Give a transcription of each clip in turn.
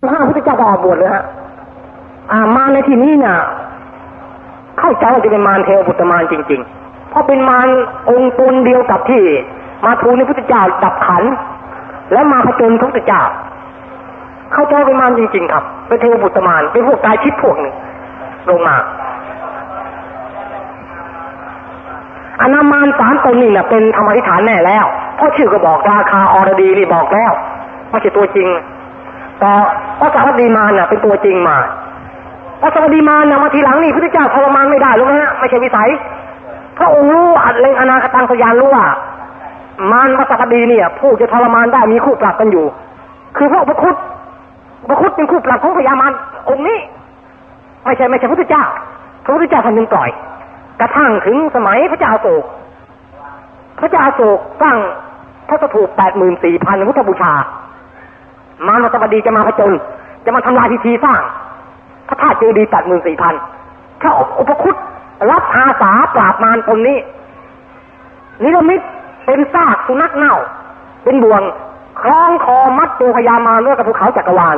พระพุทธเจ้าก็ออกบวชเลยฮะอ่ามาในที่นี้เนี่ยเข้าใจว่าจะเป็นมารเทวบุตรมารจริง ๆ เพราะเป็นมารองค์ตนเดียวกับที่ มาทูลในพุทธเจ้าดับขัน แล้วมาผจญพระพุทธเจ้า เข้าใจเป็นมารจริง ๆ ครับ เป็นเทวบุตรมารเป็นพวกกายชิดพวกหนึ่งลงมาอานามานสามตนนี่เนี่ยเป็นธรรมธิฐานแน่แล้ว เพราะชื่อก็บอกราคาอรดีนี่บอกแล้วไม่ใช่ตัวจริง แต่พระสวัสดีมานน่ะเป็นตัวจริงมาพระสวัสดีมานน่ะมาทีหลังนี่พระเจ้าทรมานไม่ได้รู้ไหมฮะไม่ใช่วิสัยพระองค์รู้อัดเลงอนาคตังสยานรู้ว่ามารพระสวัสดีเนี่ยผู้จะทรมานได้มีคู่ปรับกันอยู่ คือพระพระคุดพระคุดเป็นคู่ปรับของพญามารองค์นี้ ไม่ใช่ไม่ใช่พระพุทธเจ้าพระพุทธเจ้าท่านจึงปล่อย กระทั่งถึงสมัยพระเจ้าโศกพระเจ้าโศกสร้างพระสถูปแปดหมื่นสี่พันพุทธบูชา มารสบดีจะมาพระจนจะมาทำลายพิธีสร้าง พระธาตุเจดีย์แปดหมื่นสี่พันพระอุปคุตรับอาสาปราบมารตนนี้ นิรมิตเป็นซากสุนัขเน่า เป็นบ่วงคล้องคอมัดตัวพญามารด้วยกับภูเขาจักรวาล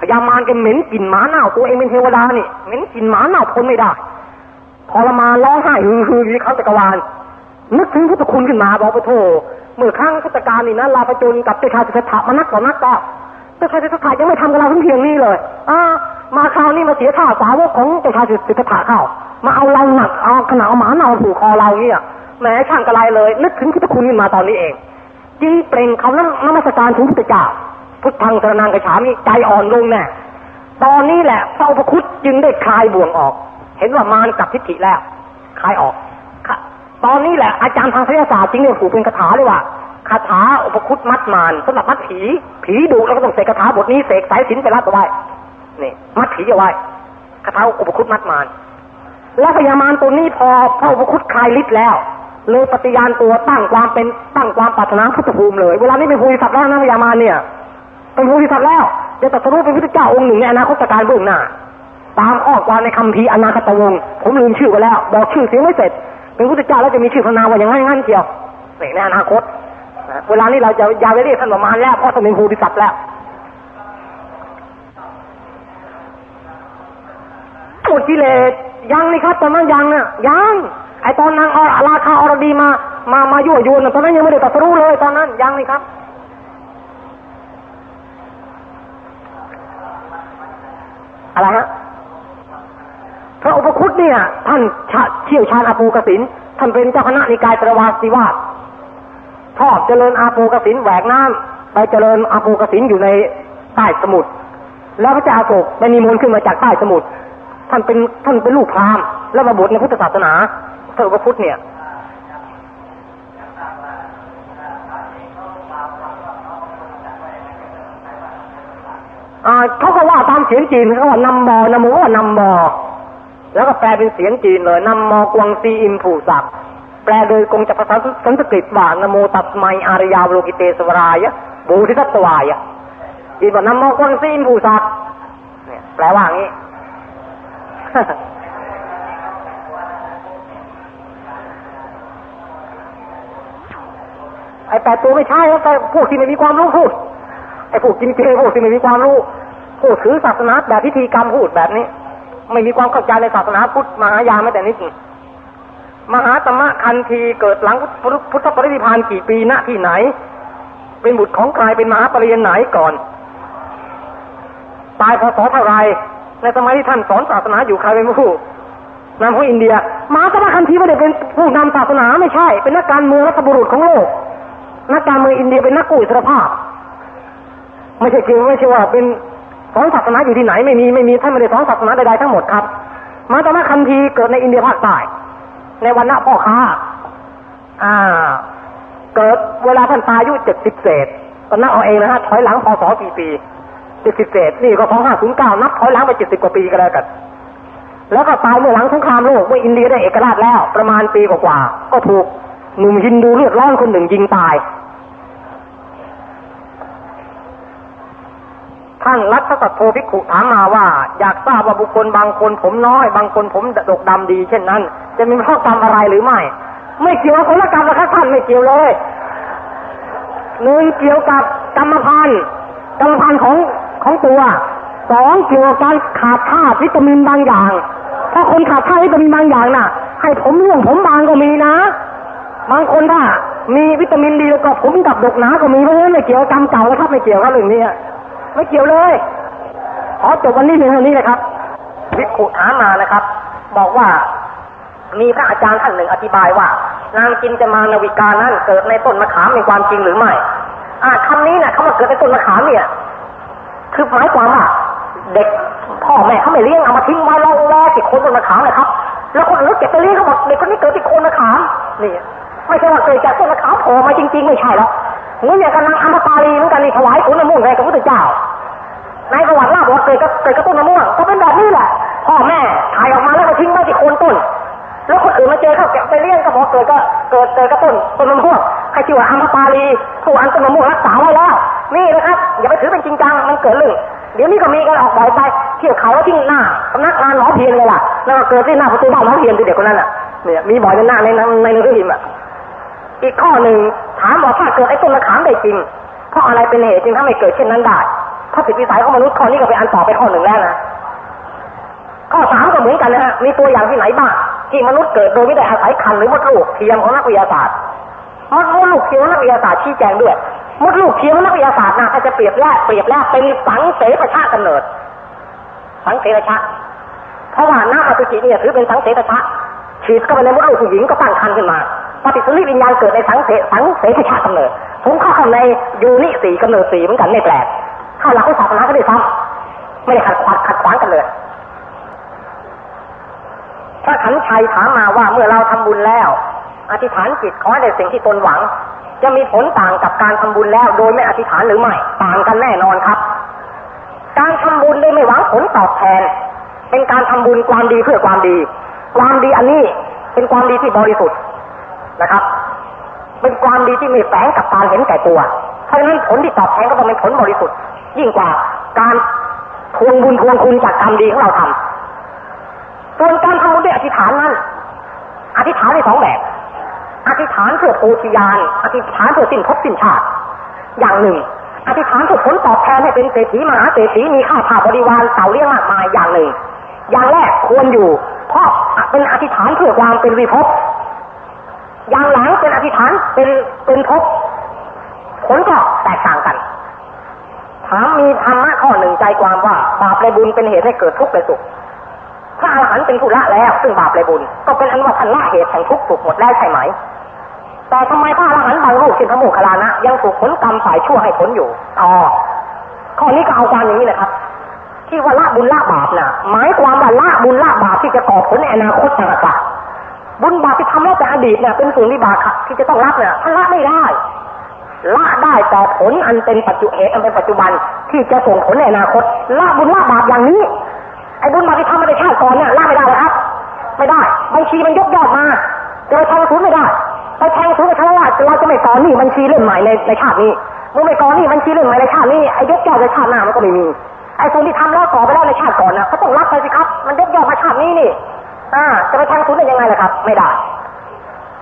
พญามารก็เหม็นกลิ่นหมาเน่าตัวเองเป็นเทวดานี่เหม็นกลิ่นหมาเน่าทนไม่ได้ทรมานร้องไห้ฮือฮือที่เขาจักรวาลนึกถึงพุทธคุณขึ้นมาบอกไปโทเมื่อครั้งพุทธกาลนี่นะลาพจนกับเจ้าชายสิทธัตถะมานักต่อนักก็ เจ้าชายสิทธัตถะยังไม่ทำกับเราทั้งเพียงนี้เลยอ่ามาคราวนี้มาเสียท่าสาวกของเจ้าชายสิทธัตถะเข้ามาเอาเราหนักเอาขนาดเอาหมาเน่าผูกคอเราเนี่ยแหมช่างกระไรเลย นึกถึงพุทธคุณมาตอนนี้เองจึงเปล่งคำนั้นนมัสการถึงพุทธเจ้าพุทธังสรนังกระฉามีใจอ่อนลงแน่ตอนนี้แหละพระอุปคุตจึงได้คลายบ่วงออก เห็นว่ามารกับทิฏฐิแล้ว คลายออก ตอนนี้แหละอาจารย์ทางศิลศาสตร์จริงเนี่ยผูกเป็นคาถาเลยว่า คาถาอุปคุตมัดมารสำหรับมัดผี ผีดุแล้วก็ต้องเสกคาถาบทนี้เสกสายสินไปรัดเอาไว้นี่มัดผีเอาไว้คาถาอุปคุตมัดมารแล้วพญามารตัวนี้พอพระอุปคุตคลายฤทธิ์แล้ว เลยปฏิญาณตัวตั้งความเป็นตั้งความปรารถนาพุทธภูมิเลยเวลานี้เป็นภูริสัตว์แล้วนะพญามารเนี่ยเป็นภูริสัตว์แล้วจะตรัสรู้เป็นพุทธเจ้าองค์หนึ่งในอนาคตการเบื้องหน้าตามข้อความในคำพีอนาคตวงศ์ผมลืมชื่อไปแล้ว บอกชื่อเสียงไม่เสร็จ เป็นพุทธเจ้าแล้วจะมีชื่อพนาว่าอย่างงั้นงั้นเกี่ยวในอนาคต เวลานี้เราจะยาไปเรียกท่านประมาณแล้วเพราะท่านเป็นภูริสัตว์แล้วหมดกิเลสยังนี่ครับตอนนั้นยังน่ะยังไอตอนนางอราคาอรดีมามามายั่วยวนตอนนั้นยังไม่ได้ตรัสรู้เลยตอนนั้นยังนี่ครับอะไรฮะพระอุปคุตเนี่ย ท่านเชี่ยวชาญอาภูกสินท่านเป็นเจ้าคณะนิกายตรวาสิวาส ชอบเจริญอาภูกสินแหวกน้ำไปเจริญอาภูกสินอยู่ในใต้สมุทรแล้วพระเจ้าโศกไปนิมนต์ขึ้นมาจากใต้สมุทรท่านเป็นท่านเป็นลูกพราหมณ์แล้วมาบวชในพุทธศาสนาพระอุปคุตเนี่ยเขาก็ว่าตามเสียงจีนเขาว่านำมอนโมว่านำมอ แล้วก็แปลเป็นเสียงจีนเลยนำมอกวงซีอิมผูสัก แปลโดยกงจากภาษาสันสกฤตว่านโมตัสไมอารยาโลกิเตสวรายะบูทิทัตวายะจีนว่านำมกวงซีอิมผูสักเนี่ยแปลว่างี้ ไอ้แปดตัวไม่ใช่แต่พวกที่ไม่มีความรู้พูด ไอ้พวกกินเจพวกที่ไม่มีความรู้พูดถือศาสนาแบบพิธีกรรมพูดแบบนี้ ไม่มีความเข้าใจในศาสนาพุทธมหายาไม่แต่นิดนึง มหาตมะคันทีเกิดหลังพุทธปริพานกี่ปีณที่ไหน เป็นบุตรของใครเป็นมหาปริญญาไหนก่อน ตายพศเท่าไรในสมัยที่ท่านสอนศาสนาอยู่ใครเป็นผู้นำของอินเดียมหาตมะคันทีไม่ได้เป็นผู้นำศาสนาไม่ใช่ เป็นนักการเมืองรัฐบุรุษของโลกนักการเมืองอินเดียเป็นนักกู้อิสรภาพ ไม่ใช่คือไม่ใช่ว่าเป็นสอนศาสนาอยู่ที่ไหนไม่มีไม่มีท่านไม่ได้สอนศาสนาใดๆทั้งหมดครับ มาตมะคันทีเกิดในอินเดียภาคใต้ ในวันณะพ่อค้า อ่า เกิดเวลาท่านตายอายุเจ็ดสิบเศษตอนนั้นเอาเองนะฮะถอยหลังพศกี่ปีเจ็ดสิบเศษนี่ก็สองห้าศูนย์เก้านับถอยหลังไปเจ็ดสิบกว่าปีก็แล้วกัน แล้วก็ตายเมื่อหลังสงครามโลกเมื่ออินเดียได้เอกราชแล้ว ประมาณปีกว่าๆก็ถูกหนุ่มฮินดูเลือดร้อนคนหนึ่งยิงตาย ท่านรัตสัตโทภิกขุถามมาว่า อยากทราบว่าบุคคลบางคนผมน้อย บางคนผมดกดำดี เช่นนั้น จะมีข้อกรรมอะไรหรือไม่ ไม่เกี่ยวกับผลกรรมนะครับท่านไม่เกี่ยวเลยหนึ่งเกี่ยวกับกรรมพันธ์กรรมพันธ์ของของตัวสองเกี่ยวกับการขาดธาตุวิตามินบางอย่างถ้าคนขาดธาตุวิตามินบางอย่างน่ะ ให้ผมร่วงผมบางก็มีนะ บางคนถ้ามีวิตามินดีแล้วก็ผมกับดกหนาก็มีเพราะฉะนั้นไม่เกี่ยวกับกรรมเก่านะครับไม่เกี่ยวกับเรื่องนี้ ไม่เกี่ยวเลยขอจบวันนี้เพียงเท่านี้นะครับวิคุถามมานะครับ บอกว่ามีพระอาจารย์ท่านหนึ่งอธิบายว่า นางจินจะมานวิกานั้นเกิดในต้นมะขามเป็นความจริงหรือไม่อ่าคำนี้นะคำว่าเกิดในต้นมะขามเนี่ย คือหมายความว่าเด็กพ่อแม่เขาไม่เลี้ยงเอามาทิ้งไว้รอรอติดคนต้นมะขามนะครับ แล้วคนอื่นเก็บไปเลี้ยงเขาบอกเด็กคนนี้เกิดติดคนมะขามนี่ไม่ใช่ว่าเกิดจากต้นมะขามโผล่มาจริง ๆ ไม่ใช่หรอก หมืออย่างกับนางอัมพปาลีเหมือนกันนี่ถวายผลมะม่วงให้กับพระพุทธเจ้าในประวัติล่าบอกเกิดก็เกิดกับต้นมะม่วงก็เป็นแบบนี้แหละพ่อแม่ถ่ายออกมาแล้วก็ทิ้งไว้ที่โคนต้น แล้วคนอื่นมาเจอเขาเก็บไปเลี้ยงก็บอกเกิดก็เกิดเกิดกับต้นต้นมะม่วงใครชื่อว่าอัมพปาลีผู้อันต้นมะม่วงรักษาไว้แล้วนี่นะครับอย่าไปถือเป็นจริงจังมันเกิดเรื่องเดี๋ยวนี้ก็มีกันออกบ่อยไปเที่ยวเขาทิ้งหน้าสำนักงานหมอเพียนเลยล่ะแล้วก็เกิดที่หน้าประตูบ้านหมอเพียนที่เด็กคนนั้นอะเนี่ยมีบ่อยในหน้าในในหนังสือพิมพ์อะ อีกข้อหนึ่งถามว่าถ้าเกิดไอ้ต้นมะขามได้จริง เพราะอะไรเป็นเหตุจึงทำให้เกิดเช่นนั้นได้ถ้าผิดวิสัยของมนุษย์ข้อนี้ก็เป็นอันต่อไปข้อหนึ่งแล้วนะข้อสามก็เหมือนกันนะฮะมีตัวอย่างที่ไหนบ้างที่มนุษย์เกิดโดยไม่ได้อาศัยคันหรือมดลูกเทียมของนักวิทยาศาสตร์มดลูกเทียมของนักวิทยาศาสตร์ชี้แจงด้วยมดลูกเทียมของนักวิทยาศาสตร์นะถ้าจะเปรียบแยกเปรียบแล้วเป็นสังเสประชากำเนิด สังเสประชาเพราะว่าน้ำอสุจิเนี่ยถือเป็นสังเสประชาฉีดเข้าไปในมดลูกผู้หญิงก็ตั้งคันขึ้นมา ปฏิสนธิวิญญาณเกิดในสังเสสังเสประชากำเนิดผมเข้าในยูนิสีกำเนิดสีเหมือนกันไม่แปลกถ้าหลักวิชาศาสนาก็ได้ซ้ำไม่ได้ขัดขวางขัดขวางกันเลยพระขันชัยถามมาว่าเมื่อเราทำบุญแล้ว อธิษฐานจิตขอให้ได้สิ่งที่ตนหวัง จะมีผลต่างกับการทำบุญแล้วโดยไม่อธิษฐานหรือไม่ต่างกันแน่นอนครับ การทำบุญโดยไม่หวังผลตอบแทน เป็นการทำบุญความดีเพื่อความดี ความดีอันนี้เป็นความดีที่บริสุทธิ์ นะครับ เป็นความดีที่ม่แฝงกับการเห็นแก่ตัว เพราะฉะนั้นผลที่ตอบแทนก็ต้องเป็นผลบริสุทธิ์ ยิ่งกว่าการทวงบุญทวงคุณจากกรรมดีของเราทำส่วนการทำบุญด้วยอธิษฐานนั้น อธิษฐานในสองแบบ อธิษฐานเพื่อโพธิญาณ อธิษฐานเพื่อสิ้นภพสิ้นชาติ อย่างหนึ่ง อธิษฐานเพื่อผลตอบแทนให้เป็นเศรษฐีมหาเศรษฐีมีข้าวผาบริวารเต่าเลี้ยงมากมายอย่างหนึ่ง อย่างแรกควรอยู่ เพราะเป็นอธิษฐานเพื่อความเป็นวิภพ อย่างหลังเป็นอธิษฐานเป็นเป็นภพผลก็แตกต่างกันถามมีธรรมะข้อหนึ่งใจความว่าบาปและบุญเป็นเหตุให้เกิดทุกข์และสุขพระอรหันต์เป็นผู้ละแล้ว ซึ่งบาปและบุญ ก็เป็นอันว่าท่านละเหตุแห่งทุกข์สุขหมดแล้วใช่ไหม แต่ทำไมพระอรหันต์บางรูปเช่นพระโมคคัลลานะยังถูกผลกรรมฝ่ายชั่วให้ผลอยู่อ๋อข้อนี้ก็เอาความอย่างนี้นะครับ ที่ว่าละบุญละบาปน่ะ หมายความว่าละบุญละบาปที่จะก่อผลในอนาคตต่างหาก บุญบาปที่ทำแล้วแต่อดีตเนี่ยเป็นส่วนวิบากที่จะต้องรับเนี่ยท่านละไม่ได้ละได้แต่ผลอันเป็นปัจจุเหตุอันเป็นปัจจุบันที่จะส่งผลในอนาคตละบุญละบาปอย่างนี้ไอ้บุญบาปที่ทำมาในชาติก่อนเนี่ยละไม่ได้นะครับ ไม่ได้บัญชีมันยกยอดมาจะไปแทงศูนย์ไม่ได้ไปแทงศูนย์ไปทะเลาะเราจะไม่ก่อนหนี้บัญชีเล่มใหม่ในในชาตินี้เมื่อไม่ก่อนหนี้บัญชีเล่มใหม่ในชาตินี้ไอ้ยกยอดในชาติหน้ามันก็ไม่มีไอ้ส่วนที่ทำแล้วก่อไปแล้วในชาติก่อนนะก็ต้องรับไปสิครับ มันยกยอดมาชาตินี้นี่ อ่าจะไปแทงศูนย์ได้ยังไงล่ะครับ ไม่ได้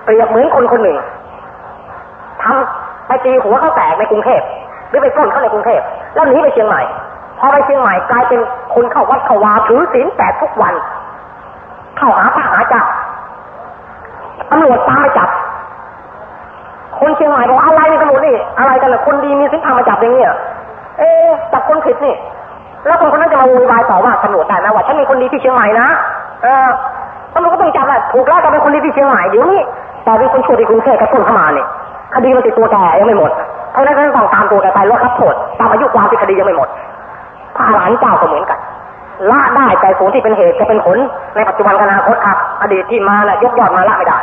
เปรียบเหมือนคนคนหนึ่งทำไปตีหัวเขาแตกในกรุงเทพหรือไปปล้นเขาในกรุงเทพแล้วหนีไปเชียงใหม่พอไปเชียงใหม่กลายเป็นคนเข้าวัดเข้าวาถือศีลแปดทุกวัน เข้าหาพระหาเจ้าตำรวจตามไปจับ คนเชียงใหม่บอกอะไรนี่ตำรวจนี่อะไรกันล่ะคนดีมีศีลธรรมมาจับอย่างเงี้ยเอ๊จับคนผิดนี่ แล้วคนคนนั้นจะมาโวยวายต่อว่าตำรวจได้นะว่าฉันมีคนดีที่เชียงใหม่นะเออ ตำรวจก็ต้องจับแหละถูกแล้วจะเป็นคนดีที่เชียงใหม่เดี๋ยวนี้แต่เป็นคนชั่วที่กรุงเทพกระตุ้นเข้ามาเนี่ยคดีมันติดตัวแกยังไม่หมดเพราะนั้นก็ต้องตามตัวแกไปลดรับโทษตามอายุความที่คดียังไม่หมดพระอรหันเจ้าก็เหมือนกันละได้แต่ส่วนที่เป็นเหตุจะเป็นผลในปัจจุบันอนาคตครับอดีตที่มาและยกยอดมาละไม่ได้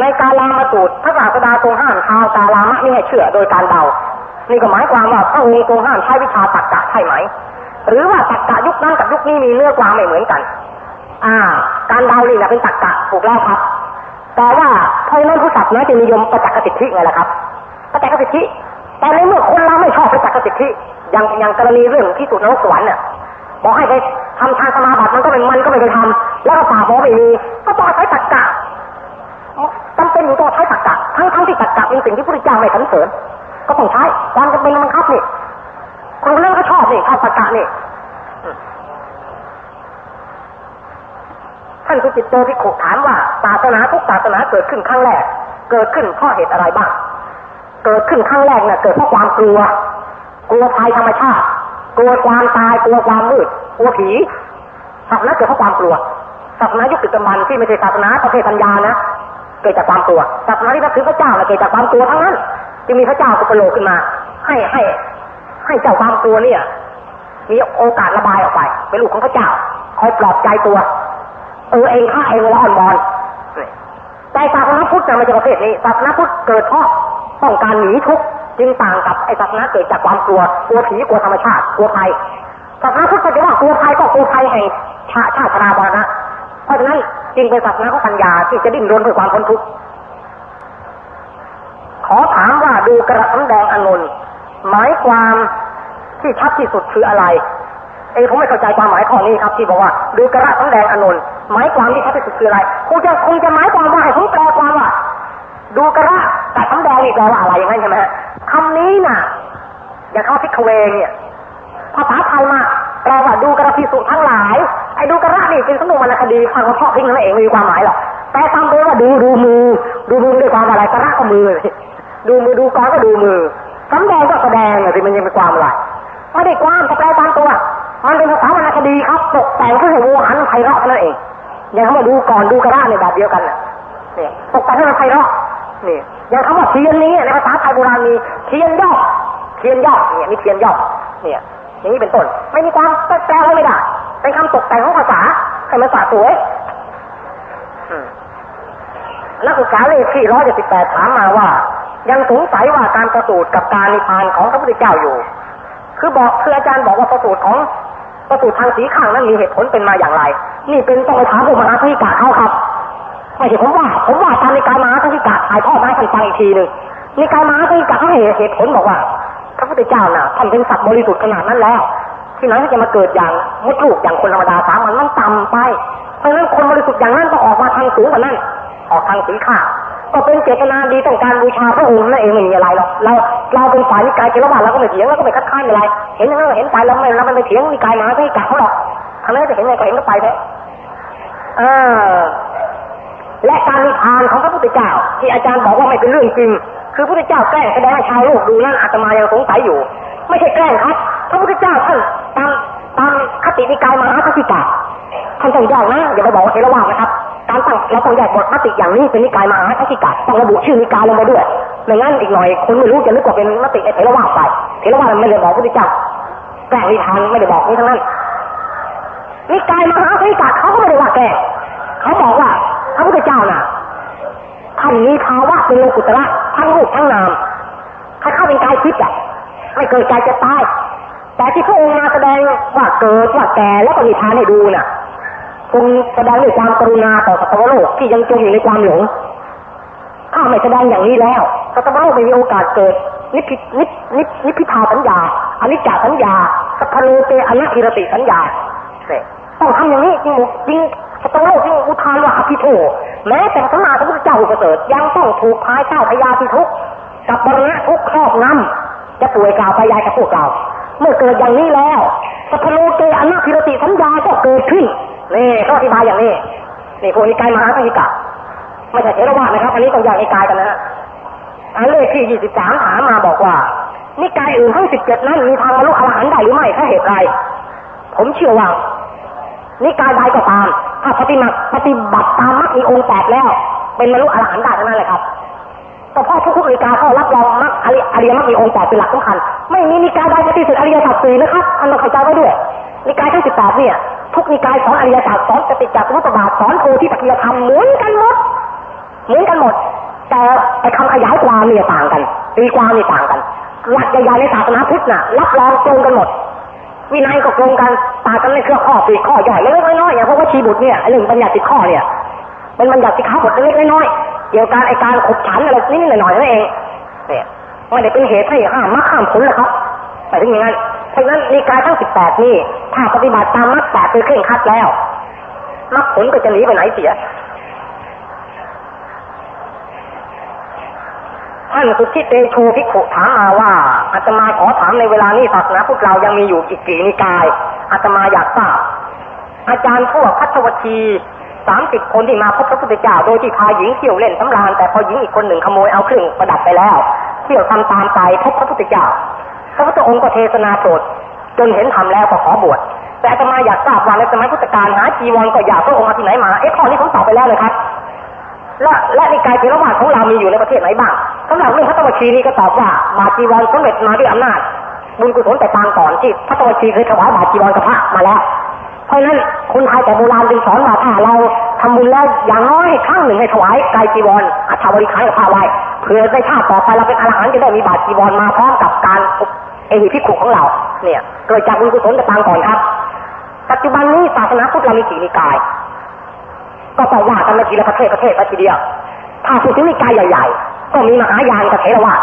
ในการลามาสูตรพระศาสดาทรงห้ามชาวกาลามะไม่ให้เชื่อโดยการเดา นี่ก็หมายความว่าพระองค์ทรงห้ามใช้วิชาตรรกะใช่ไหม หรือว่าตรรกะยุคนั้นกับยุคนี้มีเนื้อความไม่เหมือนกัน อ่า การเดานี่แหละเป็นตรรกะถูกแล้วครับ แต่ว่าเพราะนั้นผู้ศัพท์นะจะนิยมประจักษ์สิทธิไงล่ะครับประจักษ์สิทธิ แต่ในเมื่อคนเราไม่ชอบประจักษ์สิทธิอย่างอย่างกรณีเรื่องที่สุดนรกสวรรค์เนี่ยบอกให้ไปทำทางสมาบัติมันก็เป็นมันก็ไม่ไปทำแล้วก็ป่าบอไม่มีก็ต้องอาศัยตรรกะจำเป็นอยู่ต้องใช้ตรรกะทั้งทั้งที่ตรรกะเป็นสิ่งที่พระเจ้าไม่สรรเสริญก็ต้องใช้ความจำเป็นมันคับนี่คนคนนั้นก็ชอบนี่ชอบตรรกะนี่ ท่านสุจิตโตพิขุถามว่าศาสนาทุกศาสนาเกิดขึ้นครั้งแรก เกิดขึ้นเพราะเหตุอะไรบ้าง เกิดขึ้นครั้งแรกเนี่ยเกิดเพราะความกลัว กลัวภัยธรรมชาติ กลัวความตาย กลัวความมืด กลัวผีศาสนาเกิดเพราะความกลัว ศาสนายุคติดมันที่ไม่ใช่ศาสนาประเภทปัญญานะ เกิดจากความกลัว ศาสนาที่นับถือพระเจ้าเกิดจากความกลัวทั้งนั้น จึงมีพระเจ้าสุปโลขึ้นมา ให้ให้ ให้เจ้าความกลัวเนี่ย มีโอกาสระบายออกไป เป็นลูกของพระเจ้าคอยปลอบใจตัว เออเองข้าเองละอ่อนบอลแต่ศาสนาพุทธจะไม่ใช่ประเภทนี้ศาสนาพุทธเกิดเพราะต้องการหนีทุกข์จึงต่างกับไอ้ศาสนาเกิดจากความกลัวกลัวผีกลัวธรรมชาติกลัวภัยศาสนาพุทธจะว่ากลัวภัยก็กลัวภัยแห่งชาชาติราบานะเพราะฉะนั้นจึงเป็นศาสนาของปัญญาที่จะดิ้นรนเพื่อความพ้นทุกข์ขอถามว่าดูกระสำแดงอนนท์หมายความที่ชัดที่สุดคืออะไรเอ้ผมไม่เข้าใจความหมายข้อนี้ครับ ที่บอกว่า ดูกระสำแดงอนนท์ หมายความที่ชัดที่สุดคืออะไรคงจะคงจะหมายความว่าให้ผมแปลความว่าดูกระแต่สำแดงนี่แปลว่าอะไรอย่างนั้นใช่ไหมคำนี้น่ะ อย่างเขาพิกเวงเนี่ยภาษาไทยมาแปลว่าดูกระพิสุทั้งหลาย ไอ้ดูกระนี่เป็นสมุนวรรณคดีฟังเขาชอบพิงนั่นเองมีความหมายหรอกแต่ตามไปว่าดูดูมือ ดูมือด้วยความอะไรกระก็มือ ดูมือดูกอนก็ดูมือสำแดงก็แสดงสิมันยังเป็นความอะไรไม่ได้ความแต่แปลตามตัว มันเป็นภาษาวรรณคดีครับตกแต่งเพื่อให้วัวหันไพเราะนั่นเอง อย่างเขามาดูก่อนดูกระด้าในแบบเดียวกันน่ะนี่ตกแต่งให้มันไพเราะนี่อย่างคำว่าเทียนนี้ในภาษาไทยโบราณมีเทียนยอดเทียนยอดเนี่ยมีเทียนยอดเนี่ยอย่างนี้เป็นต้น ไม่มีความแปลอะไรไม่ได้เป็นคำตกแต่งของภาษาให้มันสาสวยนักศึกษาเลขที่ร้อยเจ็ดสิบแปดถามมาว่า ยังสงสัยว่าการประสูติกับการนิพพานของพระพุทธเจ้าอยู่ คือบอกคืออาจารย์บอกว่าประสูติของ ประสูติทางสีข้างนั้นมีเหตุผลเป็นมาอย่างไร นี่เป็นต้องไปถามผู้มหาธิกาเขาครับไม่ใช่ผมว่า ผมว่าตามในกายมหาธิกาถ่ายทอดมาให้ท่านฟังอีกทีหนึ่งในกายมหาธิกาเขาเหตุเหตุผลบอกว่าพระพุทธเจ้าน่ะท่านเป็นสัตว์บริสุทธิ์ขนาดนั้นแล้ว ที่ไหนจะมาเกิดอย่างมดลูกอย่างคนธรรมดาสามัญมันต่ำไปเพราะฉะนั้นคนบริสุทธิ์อย่างนั้นต้องออกมาทางสูงกว่านั้น ออกทางสีข้าก็เป็นเจตนาดีต้องการบูชาพระองค์นั่นเองไม่มีอะไรหรอกเราเราเป็นฝ่ายนิกายเจรวาเราก็ไม่เถียงเราก็ไม่คัดค้านอะไร เห็นเราเห็นไปเราไม่เราไม่เถียงนิกายมาไม่กะเขาหรอกทำไมจะเห็นไงก็เห็นก็ไปเถอะเออและการนิพานของพระพุทธเจ้า ที่อาจารย์บอกว่าไม่เป็นเรื่องจริง คือพระพุทธเจ้าแกล้งแสดงให้ชาวโลกดูนั่นอาตมายังสงสัยอยู่ ไม่ใช่แกล้งครับพระพุทธเจ้าท่านตามตามคตินิกายมหาคติกาท่านต้องแยกนะอย่าไปบอกว่าเทรวาสนะครับ การตั้งเราต้องแยกบทมติอย่างนี้เป็นนิกายมหาคติกาต้องระบุชื่อนิกายลงมาด้วยไม่งั้นอีกหน่อยคนไม่รู้จะนึกว่าเป็นมติเทรวาสไปเทรวาสไม่ได้บอกพระพุทธเจ้าแกล้งนิทานไม่ได้บอกนี้ทั้งนั้นนิกายมหาคติกาเขาก็ไม่ได้ว่าแกเขาบอกว่าพระพุทธเจ้าน่ะท่านมีภาวะเป็นโลกุตระทั้งรูปทั้งนามถ้าเข้าเป็นกายทิพย์อะไม่เกิดใจจะตายแต่ที่พระองค์มาแสดงว่าเกิดว่าแก่แล้วก็มีทานให้ดูน่ะ คงแสดงด้วยความกรุณาต่อสัตว์โลกที่ยังจมอยู่ในความหลง ถ้าไม่แสดงอย่างนี้แล้วสัตว์โลกไม่มีโอกาสเกิดนิพนิพนิพนิพิทาสัญญาอนิจจสัญญาสัพพโลเตอนักิรติสัญญาต้องทำอย่างนี้จริงจริงสัตว์โลกที่อุทานว่าอภิโทแม้แต่พระมาพระพุทธเจ้าอุปเสริฐยังต้องถูกพายเจ้าพยาธิทุกกับบรณะทุกครอบงำจะป่วยกล่าวไปยายกับพวกเรา เมื่อเกิดอย่างนี้แล้วสัพโลเกอนาพิรติสัญญาก็เกิดขึ้น นี่เขาอธิบายอย่างนี้นี่พวกนิกายมหาธิกะไม่ใช่เทรวาสนะครับ อันนี้ต้องอย่างนิกายกันนะฮะอันเลขที่ยี่สิบสามถามมาบอกว่า นิกายอื่นทั้งสิบเจ็ดนั้นมีทางบรรลุอรหันต์ได้หรือไม่ถ้าเหตุไรผมเชื่อว่านิกายใดก็ตาม ถ้าปฏิมาปฏิบัติตามมรรคมีองค์แปดแล้ว เป็นบรรลุอรหันต์ได้ทั้งนั้นเลยครับก็เพราะทุกๆนิกายเขารับรองมรรคอริยมรรคมีองค์แปดเป็นหลักสำคัญ ไม่มีนิกายใดปฏิเสธอริยสัจสี่นะครับอันเราเข้าใจไว้ด้วยนิกายทั้งสิบแปดเนี่ย ทุกนิกายสอนอริยสัจสอนปฏิจจสมุปบาทสอนโพธิปัจจยธรรมเหมือนกันหมดเหมือนกันหมด แต่ไอ้คำขยายความเนี่ยต่างกันตีความนี่ต่างกันหลักใหญ่ๆในศาสนาพุทธน่ะรับรองตรงกันหมดวินัยก็ตรงกันต่างกันในเครือข้อสี่ข้อย่อยเล็กๆน้อยๆอย่างพวกวชีบุตรเนี่ยเรื่องบัญญัติข้อเนี่ยเป็นบัญญัติข้อบทเล็กๆน้อยๆเกี่ยวกับไอการขบฉันอะไรนิดหน่อยนั่นเองเนี่ยไม่ได้เป็นเหตุให้ห้ามมรรคห้ามผลหรอกครับแต่ถึงอย่างนั้น เพราะนั้นนิกายทั้งสิบแปดนี่ ถ้าปฏิบัติตามมรรคแปดเป็นเคร่งคัดแล้วมรรคผลก็จะหนีไปไหนเสีย ท่านสุทธิเตโชพิขุถามมาว่า อาตมาขอถามในเวลานี้ศาสนาพุทธเรายังมีอยู่อีกกี่นิกาย อาตมาอยากทราบ อาจารย์พวกพัทวชีสามสิบคนที่มาพบพระพุทธเจ้าโดยที่พาหญิงเที่ยวเล่นสำราญแต่พอหญิงอีกคนหนึ่งขโมยเอาเครื่องประดับไปแล้ว เที่ยวทำตามไปพบพระพุทธเจ้า พระพุทธองค์ก็เทศนาโปรดจนเห็นทำแล้วก็ขอบวชแต่อาตมาอยากทราบว่าในสมัยพุทธกาลหาจีวรก็อยากพระองค์มาที่ไหนมาเอ๊ะข้อนี้ผมตอบไปแล้วเลยครับและและในกายเทรวาสของเรามีอยู่ในประเทศไหนบ้างสำหรับเรื่องพระตวชีนี้ก็ตอบว่าบาจีวรสมเร็จมาด้วยอำนาจบุญกุศลแต่ปางก่อนที่พระตวชีเคยถวายบาจีวรกับพระมาแล้ว เพราะฉะนั้นคนไทยแต่โบราณจึงสอนว่าถ้าเราทำบุญแล้วอย่างน้อยครั้งหนึ่งให้ถวายกายจีวรอัฐบริขารกับพระไว้เพื่อได้ชาติต่อไปเราเป็นอรหันต์จะได้มีบาจีวรมาพร้อมกับการ อหิพิขุของเรา เนี่ยเกิดจากบุญกุศลแต่ปางก่อนครับ ปัจจุบันนี้ศาสนาพุทธเรามีสี่นิกาย ก็ต้องว่ากันมาทีละประเทศประเทศไปทีเดียว ถ้าพูดถึงนิกายใหญ่ ๆ ก็มีมหายานกับเทรวาส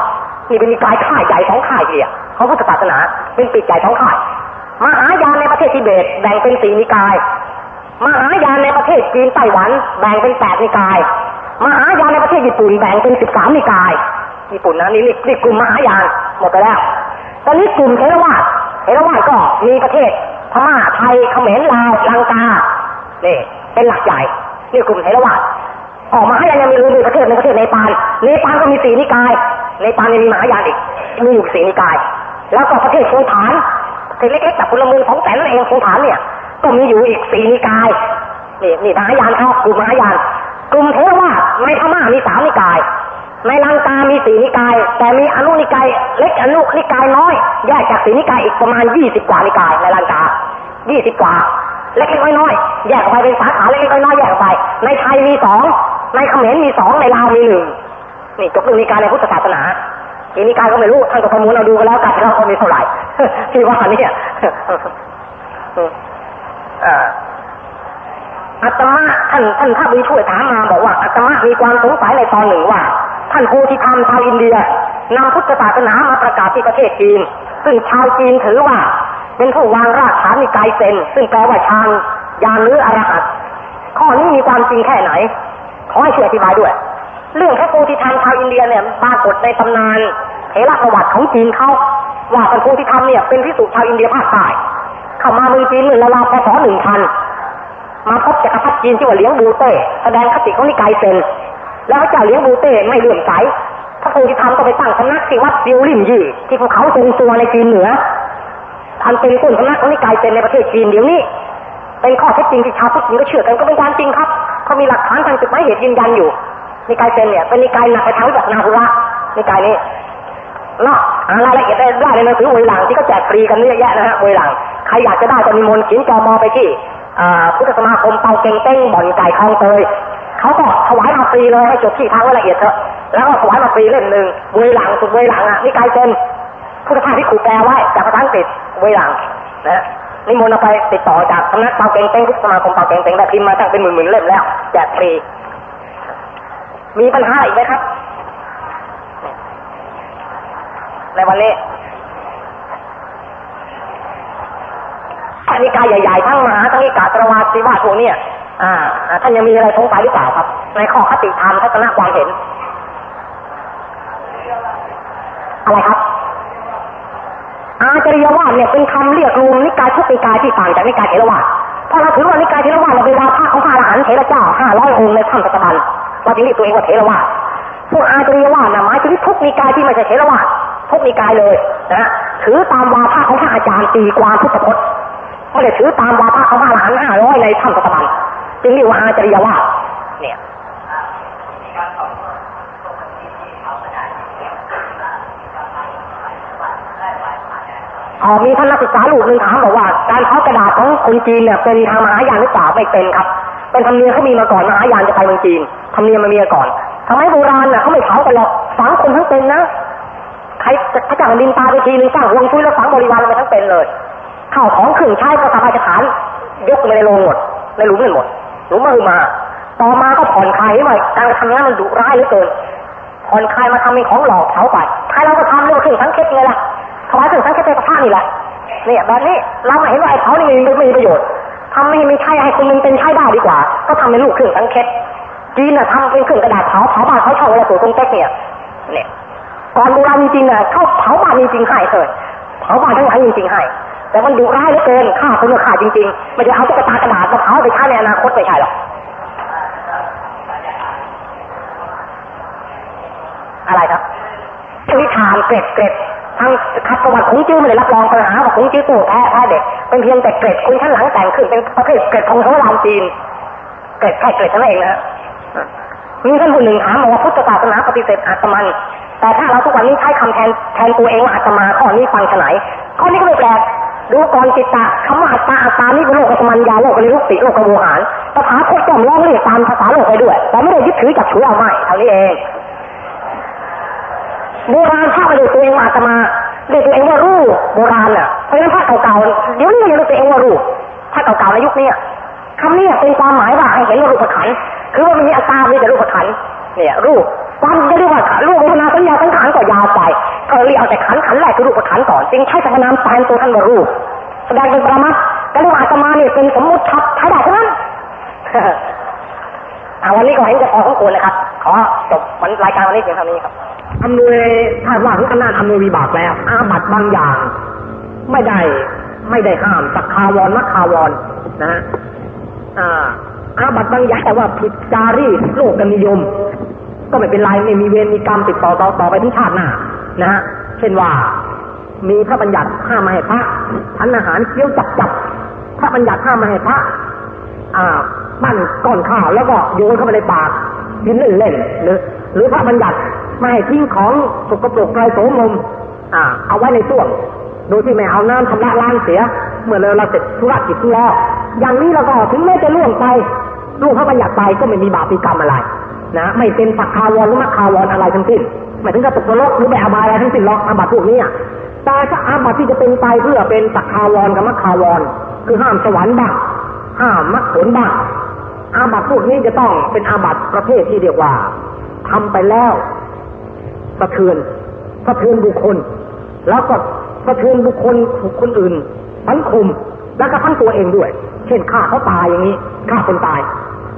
นี่เป็นนิกายข่ายใหญ่สองข่ายเดียวเของพุทธศาสนาเป็นปีกใหญ่สองข่าย มหายานในประเทศทิเบตแบ่งเป็นสี่นิกาย มหายานในประเทศจีนไต้หวันแบ่งเป็นแปดนิกาย มหายานในประเทศญี่ปุ่นแบ่งเป็นสิบสามนิกาย ญี่ปุ่นนะนี่นี่กลุ่มมหายานหมดไปแล้ว ตอนนี้กลุ่มเทรวาสเทรวาสก็มีประเทศพม่าไทยเขมรลาวลังกาเนี่เป็นหลักใหญ่นี่กลุ่มเทรวาสออกมาให้ยังมีรู้ในประเทศในประเทศเนปาลเนปาลก็มีสีนิกายเนปาลยังมีมหายานอีกมีอยู่สีนิกาย แล้วก็ประเทศภูฐานประเทศเล็กๆแต่พลเมืองสองแสนนั่นเองภูฐานเนี่ย ก็มีอยู่อีกสีนิกายนี่นี่มหายานเขากลุ่มมหายานกลุ่มเทรวาสในพม่ามีสามนิกาย ในลังกามีสี่นิกาย แต่มีอนุนิกายเล็กอนุนิกายน้อย แยกจากสี่นิกายอีกประมาณยี่สิบกว่านิกายในลังกายี่สิบกว่า เล็กน้อยๆแยกออกไปเป็นสาขาเล็กน้อยๆแยกออกไป ในไทยมีสองในเขมรมีสองในลาวมีหนึ่งนี่จบเรื่องนิกายในพุทธศาสนาอีนิกายก็ไม่รู้ท่านก็ประมูลเราดูกันแล้วกันเราก็มีเท่าไหร่ที่ว่านี่อาตมาท่านท่านถ้ามีช่วยถามมาบอกว่าอาตมามีความสงสัยในตอนหนึ่งว่า ท่านโพธิธรรมชาวอินเดียนำพุทธศาสนามาประกาศที่ประเทศจีน ซึ่งชาวจีนถือว่า เป็นผู้วางรากฐานนิกายเซนซึ่งแปลว่าฌานยานหรืออรหัตข้อนี้มีความจริงแค่ไหน ขอให้ช่วยอธิบายด้วย เรื่องพระโพธิธรรมชาวอินเดียเนี่ยปรากฏในตำนานเถระประวัติของจีนเขาว่าพระโพธิธรรมเนี่ยเป็นภิกษุชาวอินเดียภาคใต้เข้ามาเมืองจีนเมื่อราวๆพศหนึ่งพันมาพบจักรพรรดิจีนที่ว่าเหลียงบูเต้แสดงคติของนิกายเซน แล้วเจ้าเหลียงบูเต้ไม่เลื่อมใสพระโพธิธรรมก็ไปตั้งสำนักที่วัดเซียวลิ้มยี่ที่ภูเขาเซิงตัวในจีนเหนือท่านเป็นต้นสำนักของนิกายเซนในประเทศจีนเดี๋ยวนี้เป็นข้อเท็จจริงที่ชาวพุทธก็เชื่อกันก็เป็นความจริงครับเขามีหลักฐานทางจุดหมายเหตุยืนยันอยู่นิกายเซนเนี่ยเป็นนิกายหนักไปทางจากนาหุระนิกายนี้เนาะรายละเอียดได้ได้ในหนังสือเวหลังที่เขาแจกฟรีกันเยอะแยะนะฮะเวหลังใครอยากจะได้ก็มีมนต์เขียนจอมอไปที่พุทธสมาคมเตาเก่งเต้งบ่อนไก่คลองเตย เขาก็ถวายมาฟรีเลยให้จดที่ทางละเอียดเถอะแล้วก็ถวายมาฟรีเล่มหนึ่งเวหลังสุดเวหลังอะนิกายเซนพุทธทาสที่ครูแปลไว้จากภาษาอังกฤษเวหลังนะนิมนต์เอาไปติดต่อจากสำนักเปาเก่งเต้งพุทธสมาคมเปาเก่งเต้งได้พิมพ์มาตั้งเป็นหมื่นๆเล่มแล้วแจกฟรีมีปัญหาอีกไหมครับ ในวันนี้นิกายใหญ่ๆทั้งมหาทั้งนิกาตรวาสีวาพวกนี้ อ่าท่านยังมีอะไรสงสัยหรือเปล่าครับ ในข้อคติธรรมทัศนะความเห็น อะไรครับ อาจริยวาสเนี่ยเป็นคำเรียกรวมนิกายทุกนิกายที่ต่างจากนิกายเทรวาสเพราะเราถือว่านิกายเทรวาสเราเป็นวาทะของพระอรหันต์เทระเจ้าห้าร้อยองค์ในถ้ำตะบันเราจึงเรียกตัวเองว่าเทรวาสพวกอาจริยวาสนะหมายถึงทุกนิกายที่ไม่ใช่เทรวาสทุกนิกายเลยนะถือตามวาทะของพระอาจารย์ตีความพุทธพจน์ไม่ได้ถือตามวาทะของพระอรหันต์ห้าร้อยในถ้ำตะบัน จึงเรียกว่าอาจริยวาเนี่ยออมีท่านนักศึกษาลูกหนึ่งถามบอกว่า การเผากระดาษของคนจีนเนี่ยเป็นทางมหายานหรือเปล่าไม่เป็นครับ เป็นธรรมเนียมเขามีมาก่อนมหายานจะไปเมืองจีนธรรมเนียมมันมีมาก่อนทำไมโบราณน่ะเขาไม่เผากันหรอกฝังคนทั้งเป็นนะใครพระเจ้าดินตาไปทีนึงสร้างวงช่วยแล้วฝังบริวารไปทั้งเป็นเลยข้าวของเครื่องใช้ก็สบายจะฐานยกในโรงหมดในหลุมนั่นหมด หลุมมือมา ต่อมาก็ผ่อนคลายมาการทำงานมันดุร้ายเหลือเกินผ่อนคลายมาทำเป็นของหลอกเผาไปใครเราก็ทำเรื่องเครื่องสังเกตไงล่ะถวายเครื่องสังเกตไปกับพระนี่แหละเนี่ยแบบนี้เราเห็นว่าไอ้เขานี่มันไม่มีประโยชน์ทำไม่ไม่ใช่ให้คนนึงเป็นใช้ได้ดีกว่า ก็ทำเป็นลูกเครื่องสังเกตจีนน่ะทำเป็นเครื่องกระดาษเผาเผาบ้านเขาเช่าเวลาสวยตรงเต๊กเนี่ยเนี่ยก่อนโบราณจริงๆน่ะเขาเผาบ้านจริงๆให้เลยเผาบ้านทั้งหลายจริงๆให้ แต่มันดุร้ายเหลือเกินฆ่าคนก็ฆ่าจริงๆ ไม่ได้เอาตุ๊กตากระดาษมาเผาไปฆ่าในอนาคตไม่ใช่หรอกอะไรครับนิทานเกร็ดเกร็ดทางคัดประวัติของจื้อไม่ได้รับรองปัญหาว่าของจื้อตู้แท้แท้เด็ก เป็นเพียงแต่เกร็ดคุณชั้นหลังแต่งขึ้นเป็นประเภทเกร็ดของเขาลามจีน เกร็ดแค่เกร็ดเท่านั้นเองนะมีท่านผู้หนึ่งถามอกว่าพุทธศาสนาปฏิเสธอาตมัน แต่ถ้าเราทุกวันนี้ใช้คำแทนแทนตัวเองว่าอาตมาข้อนี้ฟังฉไหนข้อนี้ก็ไม่แปลก ดูก่อนจิตตะคำว่าตาอัตตานี่เป็นโลกสมัญญาโลกลิรุติโลกกโวหารตถาคตจอมร้องเรียกตามภาษาโลกไปด้วย แต่ไม่ได้ยึดถือจับถือเอาไม่เท่านี้เองโบราณพระมาดูตัวเองว่าอาตมาเรียกตัวเองว่ารูปโบราณอะเพราะฉะนั้นพระเก่าๆเดี๋ยวนี้ยังเรียกตัวเองว่ารูปพระเก่าๆในยุคนี้คำนี้เป็นความหมายว่าให้เห็นว่ารูปขันคือว่ามีอัตตามีแต่รูปขันเนี่ยรูป ความจะเรียกว่ารูปเวทนาสัญญาสังขารก็ยาวไปก็เรียกเอาแต่ขันขันแรกคือรูปขันก่อนจึงใช้สรรพนามแทนตัวท่านว่ารูปแสดงเป็นประมัดก็เรียกว่าอาตมาเนี่ยเป็นสมมุติชัดใช้ได้เท่านั้นอาวันนี้ก็เห็นจะพอสมควรเลยครับ ขอจบวันรายการวันนี้เพียงเท่านี้ครับอำนวยถ้าว่าถึงอำนาจอำนวยวิบากแล้ว อาบัตบางอย่าง ไม่ได้ ไม่ได้ห้ามสักคาวรมักคาวรนะฮะอาบัตบางอย่างแต่ว่าผิดจารีโลกนิยม ก็ไม่เป็นไรไม่มีเวรมีกรรมติดต่อต่อต่อไปถึงชาติหน้านะฮะเช่นว่ามีพระบัญญัติห้ามไม่ให้พระทานอาหารเคี้ยวจับจับพระบัญญัติห้ามไม่ให้พระอ่าปั้นก้อนข้าวแล้วก็โยนเข้าไปในปากกินเล่นเล่นหรือ หรือพระบัญญัติไม่ให้ทิ้งของสกปรกไกลโสมมอ่า เอาไว้ในส้วมโดยที่ไม่เอาน้ำชำระล้างเสีย เมื่อเราเสร็จธุรกิจแล้วอย่างนี้เราก็ถึงแม้จะล่วงไปล่วงพระบัญญัติไปก็ไม่มีบาปมีกรรมอะไร นะไม่เป็นสักคาวรหรือมักคาวรอะไรทั้งสิ้นไม่ถึงกับตกนรกหรือไปอบายอะไรทั้งสิ้นหรอกอาบัติพวกนี้แต่ถ้าอาบัติที่จะเป็นไปเพื่อเป็นสักคาวรกับมักคาวร คือห้ามสวรรค์บ้างห้ามมรรคผลบ้างอาบัติพวกนี้จะต้องเป็นอาบัติประเภทที่เรียกว่าทำไปแล้วสะเทือนสะเทือนบุคคล แล้วก็สะเทือนบุคคลบุคคลอื่นสังคมแล้วก็ทั้งตัวเองด้วย เช่นฆ่าเขาตายอย่างนี้ฆ่าคนตาย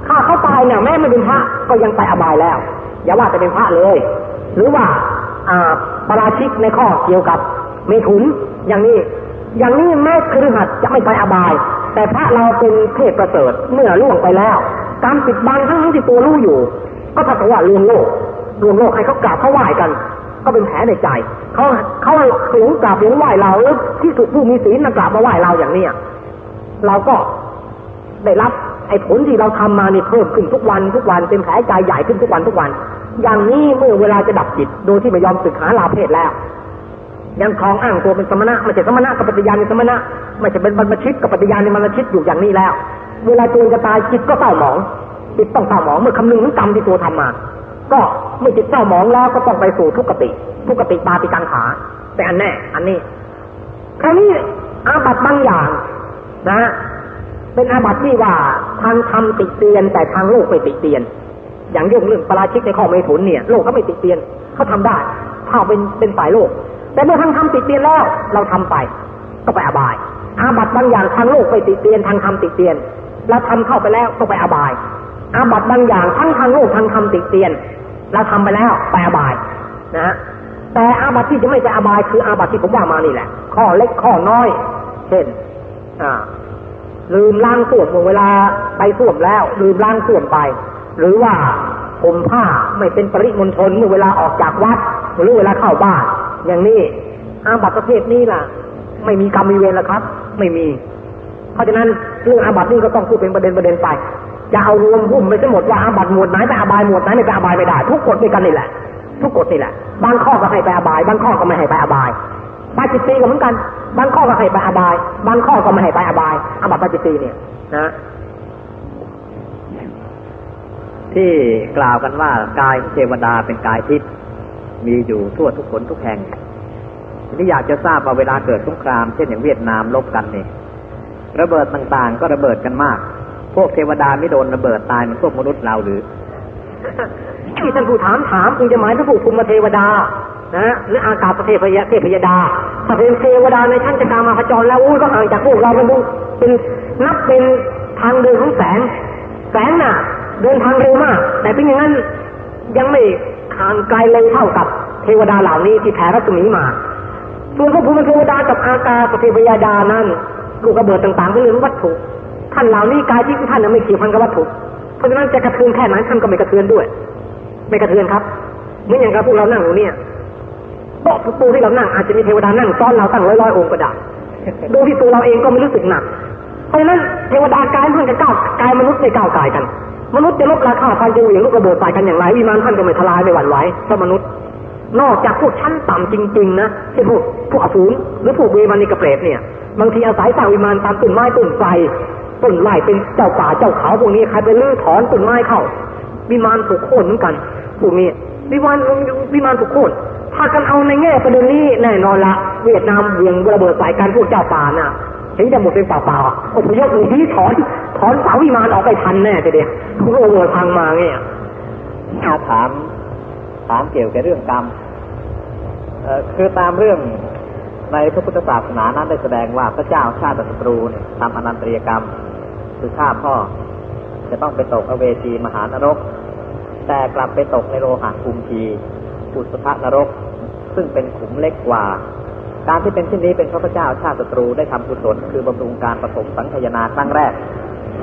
ฆ่าเขาตายเนี่ยแม้ไม่เป็นพระก็ยังไปอบายแล้ว อย่าว่าจะเป็นพระเลย หรือว่าอ่าปราชิกในข้อเกี่ยวกับเมถุนอย่างนี้ อย่างนี้แม้ครือหัดจะไม่ไปอบาย แต่พระเราเป็นเทพประเสริฐเมื่อล่วงไปแล้ว การปิดบังทั้งที่ตัวรู้อยู่ ก็ถ้ากับว่าลวงโลกลวงโลกให้เขากราบเขาไหว้กัน ก็เป็นแผลในใจเขาเขาหลงกราบหลงไหว้เราที่สุดผู้มีศีลมากราบมาไหว้เราอย่างเนี้ยเราก็ได้รับ อ้ผลที่เราทำมาเนี่ยเพิ่มขึ้นทุกวันทุกวันเป็นแผลใจใหญ่ขึ้นทุกวันทุกวัน อย่างนี้เมื่อเวลาจะดับจิต โดยที่ไม่ยอมศึกษาลาเพศแล้ว ยังคลองอ้างตัวเป็นสมณะไม่ใช่สมณะกับปฏิญาณในสมณะไม่ใช่เป็นบรรพชิตกับปฏิญาณในบรรพชิตอยู่อย่างนี้แล้ว เวลาตัวจะตายจิตก็เศร้าหมองจิตต้องเศร้าหมองเมื่อคำนึงถึงกรรมที่ตัวทำมา ก็เมื่อจิตเศร้าหมองแล้วก็ต้องไปสู่ทุกขติ ทุกขติปาติกังขา แต่อันแน่ อันนี้คราวนี้อาบัตบางอย่างนะ เป็นอาบัติที่ว่าทางธรรมติเตียน แต่ทางโลกไม่ติเตียน อย่างยกเรื่องปราชิกในข้อไม่ผลเนี่ย โลกเขาไม่ติเตียนเขาทำได้ถ้าเป็นเป็นฝ่ายโลก แต่เมื่อทางธรรมติเตียนแล้ว เราทำไป ก็ไปอบาย อาบัติบางอย่างทางโลกไปติเตียนทางธรรมติเตียน เราทำเข้าไปแล้วก็ไปอบาย อาบัติบางอย่างทั้งทางโลกทางธรรมติเตียน เราทำไปแล้วไปอบายนะฮะแต่อาบัติที่จะไม่ไปอบายคืออาบัติที่ผมว่ามานี่แหละ ข้อเล็กข้อน้อย เช่น อ่า ลืมล้างส้วมเวลาไปส้วมแล้ว ลืมล้างส้วมไป หรือว่าผมผ้าไม่เป็นปริมณฑลเมื่อเวลาออกจากวัดหรือเวลาเข้าบ้าน อย่างนี้อาบัตประเภทนี้ล่ะ ไม่มีกรรมมีเวรแล้วครับ ไม่มี เพราะฉะนั้นเรื่องอาบัตนี่ก็ต้องพูดเป็นประเด็นประเด็นไปจะเอารวมหุ้มไปทั้งหมดว่าอาบัตหมวดไหนไปอาบายหมวดไหนไม่ไปอบายไม่ได้ ทุกกฎด้วยกันนี่แหละ ทุกกฎนี่แหละบางข้อก็ให้ไปอาบายบางข้อก็ไม่ให้ไปอาบาย ปาจิตตีก็เหมือนกัน บางข้อก็ให้ไปอบาย บางข้อก็ไม่ให้ไปอบายอบัตปาจิตตีเนี่ยนะที่กล่าวกันว่ากายเทวดาเป็นกายทิพย์มีอยู่ทั่วทุกคนทุกแห่งทีนี้อยากจะทราบว่าเวลาเกิดสงครามเช่นอย่างเวียดนามลบกันนี่ระเบิดต่างๆ ก็ระเบิดกันมาก พวกเทวดาไม่โดนระเบิดตายเหมือนพวกมนุษย์เราหรือที่ท่านผู้ถามถามคุณจะหมายถึงผู้ภูมิเทวดา นะหรืออากาศประเทศพยาเทพยดาถ้าเป็นเทวดาในชั้นจักรามาขจรแล้วอู้ก็ห่างจากพวกเราเป็นเป็นนับเป็นทางเดินของแสง แสงน่ะ เดินทางเร็วมาก แต่เป็นอย่างนั้นยังไม่ห่างไกลเลยเท่ากับเทวดาเหล่านี้ที่แผ่รัศมีมาส่วนพระภูมิเทวดากับอากาศเทวดานั้นลูกระเบิดต่างๆเป็นเรื่องวัตถุ ท่านเหล่านี้กายที่ท่านไม่เกี่ยวพันกับวัตถุ เพราะฉะนั้นจะกระเทือนแค่ไหนท่านก็ไม่กระเทือนด้วย ไม่กระเทือนครับเหมือนอย่างกับพวกเรานั่งอยู่เนี่ย โต๊ะปูที่เรานั่งอาจจะมีเทวดานั่งซ้อนเราตั้งร้อยร้อยองค์ก็ได้ดูที่ตัวเราเองก็ไม่รู้สึกหนัก เพราะฉะนั้นเทวดากายมันกับก้าวกายมนุษย์ในก้าวกายกัน มนุษย์จะลบราคาฟันจะเหวี่ยงลูกกระเบิดใส่กันอย่างไรวิมานท่านก็ไม่ทลายไม่หวั่นไหวเพราะมนุษย์ นอกจากพวกชั้นต่ำจริง ๆ นะเช่นพวกพวกอสูรหรือพวกเวมานิกเปรตเนี่ย บางทีอาศัยสร้างวิมานตามต้นไม้ต้นไทรต้นไร่เป็นเจ้าป่าเจ้าเขาพวกนี้ใครไปลื้อถอนต้นไม้เข้า วิมานถูกโค่นเหมือนกันพวกนี้วิมานวิมานถูกโค่นถ้ากันเอาในแง่ประเด็นนี้แน่นอนละเวียดนามเวียงระเบิดใส่กันพวกเจ้าป่าน่ะถึงจะหมดเป็นป่าป่าอพยพหนีถอนถอนเสาวิมานออกไปทันแน่จะเดียวเขาโอ้โหพังมาเนี่ยถ้าถาม ถามเกี่ยวกับเรื่องกรรมเอ่อคือตามเรื่องในพระพุทธศาสนานั้นได้แสดงว่าพระเจ้าชาติศัตรูเนี่ยทำอนันตริยกรรมคือฆ่าพ่อ จะต้องไปตกอเวจีมหานรก แต่กลับไปตกในโลหะภูมิทีอุสภนรก ซึ่งเป็นขุมเล็กกว่า การที่เป็นเช่นนี้เป็นเพราะพระเจ้าชาติศัตรูได้ทำกุศลคือบำรุงการประสมสังขยนาครั้งแรก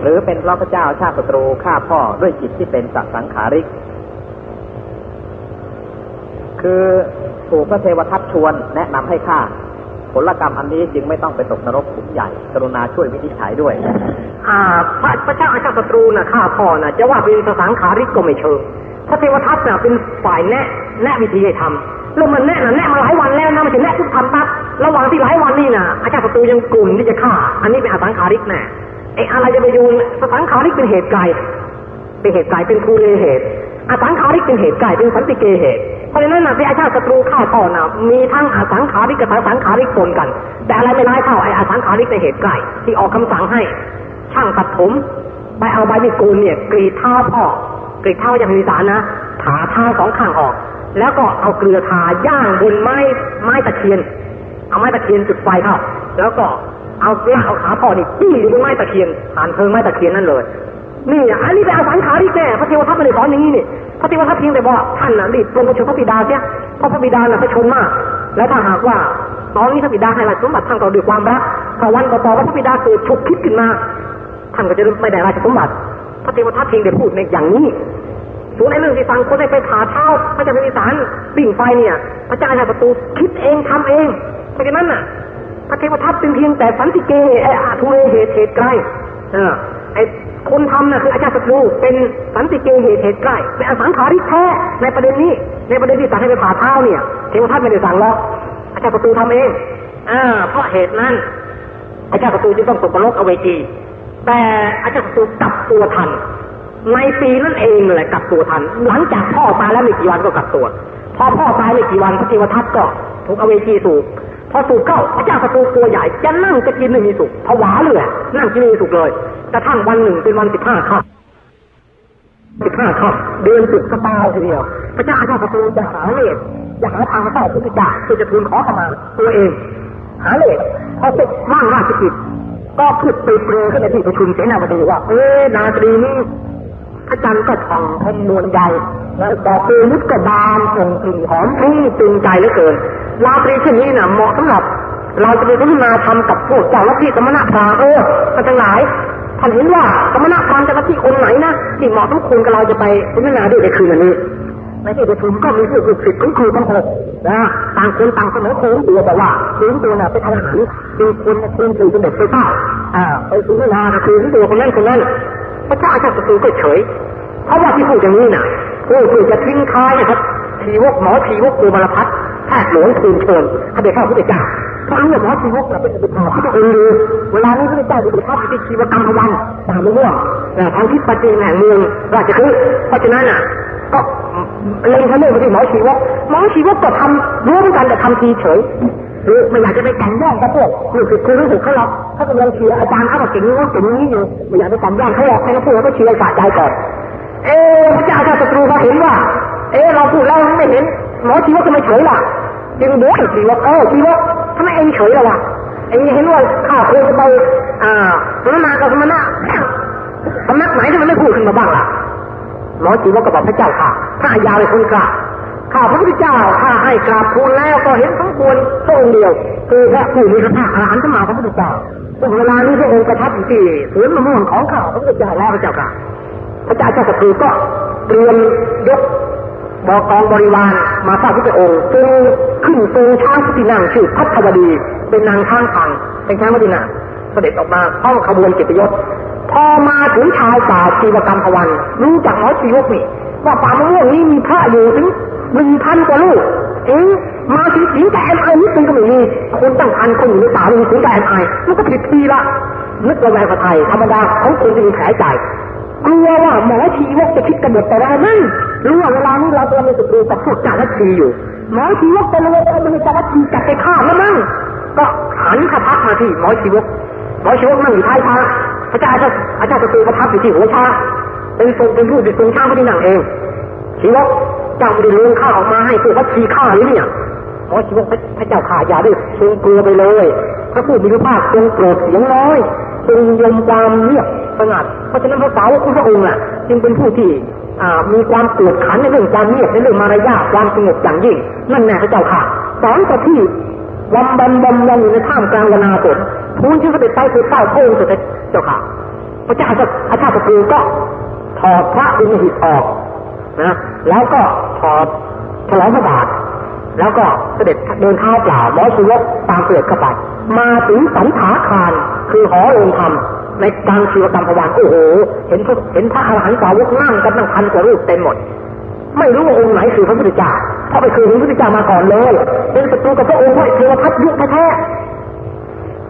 หรือเป็นเพราะพระเจ้าชาติศัตรูฆ่าพ่อด้วยจิตที่เป็นสัสังขาริก คือถูกพระเทวทัตชวนแนะนำให้ฆ่า ผลกรรมอันนี้จึงไม่ต้องไปตกนรกขุมใหญ่ กรุณาช่วยวินิจฉัยด้วย อ่า พระพระเจ้าอาชาติศัตรูน่ะฆ่าพ่อน่ะจะว่าเป็นสสังขาริกก็ไม่เชิงพระเทวทัตน่ะเป็นฝ่ายแนะแนะวิธีให้ทำแล้วมันแนะน่ะแนะมาหลายวันแล้วนะมันจะแนะทุกทันปั๊บระหว่างที่หลายวันนี่น่ะอาชาติศัตรูยังกลุ่นที่จะฆ่า อันนี้เป็นอสังขาริกแน่ไอ้อะไรจะไปโยนสสังขาริกเป็นเหตุไกลเป็นเหตุไกลเป็นทูเลเหตุอสังขาริกเป็นเหตุไกลเป็นสันติเกเหตุ เพราะฉะนั้นนะที่อาชาติศัตรูฆ่าพ่อนะมีทั้งอสังขาริกกับอสังขาริกปนกัน แต่อะไรไม่ร้ายเท่าไอ้อสังขาริกในเหตุไกลที่ออกคำสั่งให้ ช่างตัดผมไปเอาใบมีดกนเนี่ย กรีดเท้าพ่อกรีดเท้าอย่างมีสารนะถาเท้าสองข้างออก แล้วก็เอาเกลือทาย่างบนไม้ไม้ตะเคียน เอาไม้ตะเคียนจุดไฟเข้าแล้วก็เอาเลือเอาขาพ่อนี่จี้อยู่บนไม้ตะเคียนผ่านเพิงไม้ตะเคียนนั่นเลย นี่อันนี้เป็นอาสังขาริกแน่พระเทวทัตไม่ได้สอนอย่างนี้นี่พระเทวทัตเพียงแต่บอกท่านน่ะรีบลงไปชดพระบิดาเสียเพราะพระบิดาน่ะพระชนมาก แล้วถ้าหากว่าตอนนี้พระบิดาให้ราชสมบัติท่านก็ด้วยความรักพอวันต่อๆว่าพระบิดาเกิดฉุกคิดขึ้นมาท่านก็จะไม่ได้ราชสมบัติพระเทวทัตเพียงแต่พูดในอย่างนี้ส่วนในเรื่องที่ฟังคนได้ไปผ่าเท้าพระเจ้าพิสารปิ่งไฟเนี่ย พระเจ้าชายประตูคิดเองทำเองเพราะฉะนั้นน่ะพระเทวทัตเป็นเพียงแต่สันติเกออาทุเรเหตุเหตุไกล เออ ไอ้คนทำน่ะคืออาจารย์ศัตรูเป็นสันติเกเหตุเหตุใกล้เป็นอสังขาริแท้ในประเด็นนี้ ในประเด็นที่สั่งให้ไปผ่าเท้าเนี่ยเทวทัตไม่ได้สั่งหรอกอาจารย์ศัตรูทำเองอ่าเพราะเหตุนั้น อาจารย์ศัตรูจึงต้องตกนรกเอาไว้จีแต่อาจารย์ศัตรูกลับตัวทัน ในปีนั่นเองแหละกลับตัวทัน หลังจากพ่อตายแล้วไม่กี่วันก็กลับตัว พอพ่อตายไม่กี่วันพระเทวทัตก็ถูกเอาเวจีสูบ พอสูบเข้าพระเจ้าศัตรูตัวใหญ่จะนั่งจะกินไม่มีสุขผวาเลยนั่งกินไม่มีสุขเลยกระทั่งวันหนึ่งเป็นวันสิบห้าค่ำสิบห้าค่ำเดือนสิบกระตาทีเดียว พระเจ้าอาชาศัตรูจะหาเลขจะหาทางมาต่อพุทธเจ้าคือจะทูลขอขมาตัวเอง หาเลขพอเสร็จว่างราชกิจก็พูดไปเปรยขึ้นในที่ประชุมเสนาบดีว่าเอ๊นาตรีนี้ พระจันทร์ก็ผ่องเป็นนวลใหญ่แล้วดอกเกลือก็บานส่งกลิ่นหอมพุ่งตึงใจเหลือเกินราตรีเช่นนี้น่ะเหมาะสำหรับ เราจะไปพัฒนาทำกับพวกเจ้าลัทธิสมณพราหมเออท่านทั้งหลายท่านเห็นว่าสมณพราหมจ้าลัทธิคนไหนนะที่เหมาะสมควรกับเราจะไปพัฒนาด้วยในคืนนี้ในที่ประชุมก็มีผู้ฝึกศิษย์ของครูทั้งหกนะต่างคนต่างเสนอโค้งตัวแต่ว่าคืนตัวน่ะเป็นทหารเป็นคนเป็นผู้เป็นเด็กไปเฝ้าอ่าไปพัฒนาคืนตัวคนนั้นคนนั้น พระเจ้าอาชาติศัตรูก็เฉย เพราะว่าที่พูดอย่างนี้น่ะผู้ที่จะทิ้งท้ายนะครับทีวกหมอทีวกโกมารพัฒน์แพทย์หลวงทูลเชิญให้ไปเข้าพุทธเจ้าเพราะรู้หมอทีวกเป็นอดีตพระองค์ดีเวลานี้พระเจ้าอยู่ในพระพิธีชีวกรรมพวันตามเรื่องทางทิศปฏิแห่งเมืองราชคฤห์เพราะฉะนั้นน่ะ ก็เล็งทะเลไปที่หมอชีวกหมอชีวกก็ทำร่วมกันแต่ทำทีเฉย หรือไม่อยากจะไปแต่งแย่งกับพวกลูกศิษย์ครูลูกศิษย์เขาหรอกเขากำลังเชียร์อาจารย์เขาบอกเก่งนี้ว่าเก่งนี้อยู่ไม่อยากไปแต่งแย่งเขาหรอกให้เขาพูดแล้วก็เชียร์สะใจก่อนเออพระเจ้าชาศัตรูเขาเห็นว่า เออเราพูดแล้วไม่เห็นหมอชีวกก็ไม่เฉยล่ะจึงบอกชีวกเออชีวกทำไมเองเฉยล่ะวะเองเห็นว่าข้าควรจะไปอ่าสมณะกับสมณะสำนักไหนที่มันไม่พูดขึ้นมาบ้างล่ะหมอจีวกก็บอกพระเจ้าค่ะถ้าอายาเป็นคนกล้า ข้าพระพุทธเจ้าข้าให้กราบทูลแล้วก็เห็นสมควรพระองค์เดียว คือพระผู้มีพระภาคอรหันต์สมมาพระพุทธเจ้าเวลานี้พระองค์ประทับอยู่ที่สวนมะม่วงของข้าพระพุทธเจ้าแล้วพระเจ้าค่ะพระเจ้าเจ้าสตรีก็เตรียมยกบอกกองบริวารมาเฝ้าพระองค์จึงขึ้นตูงช้างที่นั่งชื่อพัทวดี เป็นนางข้างฟังเป็นช้างวัดินาเสด็จออกมาห้องขบวนกิตยศพอมาถึงชายป่าชีวกรรมพวัน รู้จักหมอชีวกนี่ว่าป่ามะม่วงนี้มีพระอยู่ถึง หนึ่งพันกว่าลูก เอ๊ะมาถึงสิงแต่เอ็มไอนิดนึงก็ไม่มีคนตั้งพันคนอยู่ในป่ามีสิงแต่เอ็มไอมันก็ผิดทีละนึกระแวงกับไทยธรรมดาของคนจะมีแผลใจกลัวว่าหมอชีวกจะคิดกระบฏแต่เราไม่รู้ว่าเวลานี้เรากำลังมีศัตรูกับพวกจ่าวัตถีอยู่หมอชีวกเป็นเลยมันมีจ่าวัตถีจับไปฆ่าแล้วมั้งก็หันขพักมาที่หมอชีวกหมอชีวกนั่งอยู่ท้ายช้าพระเจ้าอาจารย์ศัตรูก็พักอยู่ที่หัวช้าเป็นทรงเป็นผู้ดิทรงช้างพระที่นั่งเอง ชีวกเจ้าไม่ได้ลงข้าออกมาให้พวกวัตถีฆ่าหรือเนี่ยหมอชีวกพระเจ้าข่าอย่าได้ทรงกลัวไปเลย พระผู้มีพระภาคทรงโปรดเสียงน้อยทรงยมความเงียบสงัดเพราะฉะนั้นพระสาวกของพระองค์อะ จึงเป็นผู้ที่มีความตรวจขันในเรื่องความเงียบในเรื่องมารยาทความสงบอย่างยิ่ง นั่นแน่พระเจ้าค่ะสอนกับที่วำบันบำยังอยู่ในท่ามกลางวนาฝนทูลชื่อเสด็จไปคือเต้าโพงเสด็จเจ้าค่ะ พระเจ้าอาชาติศัตรูก็ถอดพระอุณหิตออก นะแล้วก็ถอดฉลองพระบาทแล้วก็เสด็จเดินเท้าเปล่าหมอชีวกตามเสด็จเข้าไปมาถึงสันถาคารคือหอโรงธรรมในกลางชีวกรรมพวานโอ้โห เห็นเห็นพระอรหันต์สาวกนั่งกันตั้งพันกว่ารูปเต็มหมด ไม่รู้ว่าองค์ไหนคือพระพุทธเจ้าเพราะไปคือพระพุทธเจ้ามาก่อนเลย เป็นศัตรูกับพระองค์ด้วยเทวทัตยุคแท้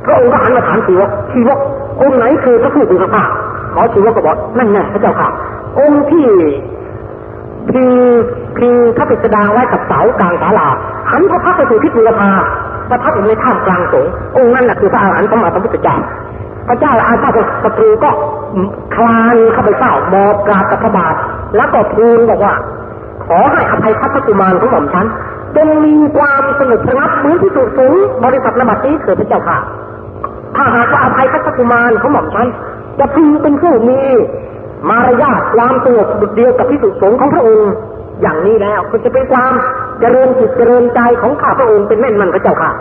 พระองค์ก็หันมาถามชีวกชีวกองค์ไหนคือพระผู้เป็นพระภาคขอชีวกก็บอกนั่นแน่พระเจ้าค่ะ องค์ที่ พิงพระปิดดาไว้กับเสากลางศาลาหันพระพักไปสู่ทิศบุรพาประทับอยู่ในถ้ำกลางสงองค์นั้นแหละคือพระอรหันต์สมมาพระพุทธเจ้าพระเจ้าอาชาติศัตรูก็คลานเข้าไปเฝ้าบอบกราบกับพระบาท แล้วก็ทูลบอกว่า ขอให้อภัยพัฒกุมารของหม่อมฉันจงมีความสงบระงับเหมือนที่สุดสูงบริษัทระบาดนี้เถิดพระเจ้าค่ะ ถ้าหากว่าอภัยพัฒกุมารของหม่อมฉันจะพึงเป็นผู้มีมารยาทความสงบดุจเดียวกับที่สุดสงของพระองค์ อย่างนี้แล้วก็จะเป็นความเจริญจิตเจริญใจของข้าพระองค์เป็นแม่นมันพระเจ้าค่ะ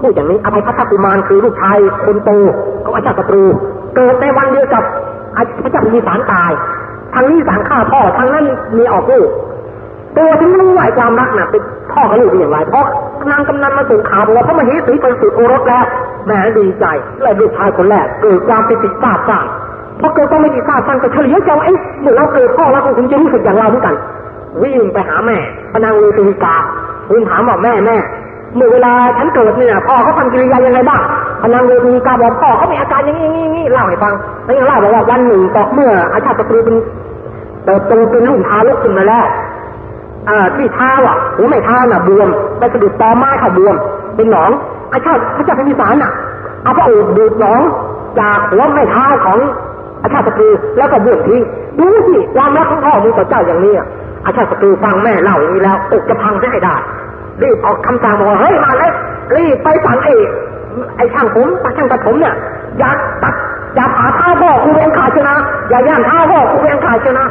พูดอย่างนี้อภัยพัฒกุมารคือลูกชายคนโตของอาจารย์ศัตรู เกิดในวันเดียวกับพระเจ้ามีสารตายทางนี้สารฆ่าพ่อทางนั้นมีออกลูกตัวถึงรู้ว่าความรักน่ะเป็นพ่อกับลูกเป็นอย่างไรเพราะนางกำนันมาส่งข่าวบอกว่าพระมเหสีเป็นสุดโอรสแล้วแม่ดีใจเลยลูกชายคนแรกเกิดความปิติซาบซ่าน เพอเกิดความปิติซาบซ่านก็เฉลียวใจว่าเอ๊ะเมื่อเราเกิดพ่อแล้วคงจะรู้สึกอย่างเราเหมือนกัน วิ่งไปหาแม่พนางเลตุกาวิ่งถามว่าแม่แม่เมื่อเวลาฉันเกิดเนี่ยพ่อเขาทำกิริยายังไงบ้างพนังเวทีกาบอกพ่อเขามีอาการอย่างนี้นี้นี้เล่าให้ฟังแล้วยังเล่าบอกว่าวันหนึ่งต่อเมื่ออาชาติตรูเป็นเติบโตเป็นลูกทารกขึ้นมาแล้วอ่าที่เท้าอะหัวไม่เท้าน่ะบวมไปสะดุดตอไม้เขาบวม เป็นหนองอาชาติพระเจ้าพิมพิสารน่ะเอาพระโอษฐ์ดูดหนองจากหัวไม่เท้าของ อาชาติศัตรูแล้วก็บวมทิ้งดูสิความรักของพ่อมีต่อเจ้าอย่างนี้อาชาติศัตรูฟังแม่เล่าอย่างนี้แล้วอกจะพังได้ได้รีบออกคำสั่งบอกว่าเฮ้ยมาเลยรีบไปสั่งไอ้ไอ้ช่างผมช่างตัดผมเนี่ยอย่าตัดอย่าผ่าเท้าพ่อครูเองขาดชนะอย่าย่างเท้าพ่อครูเองขาดชนะ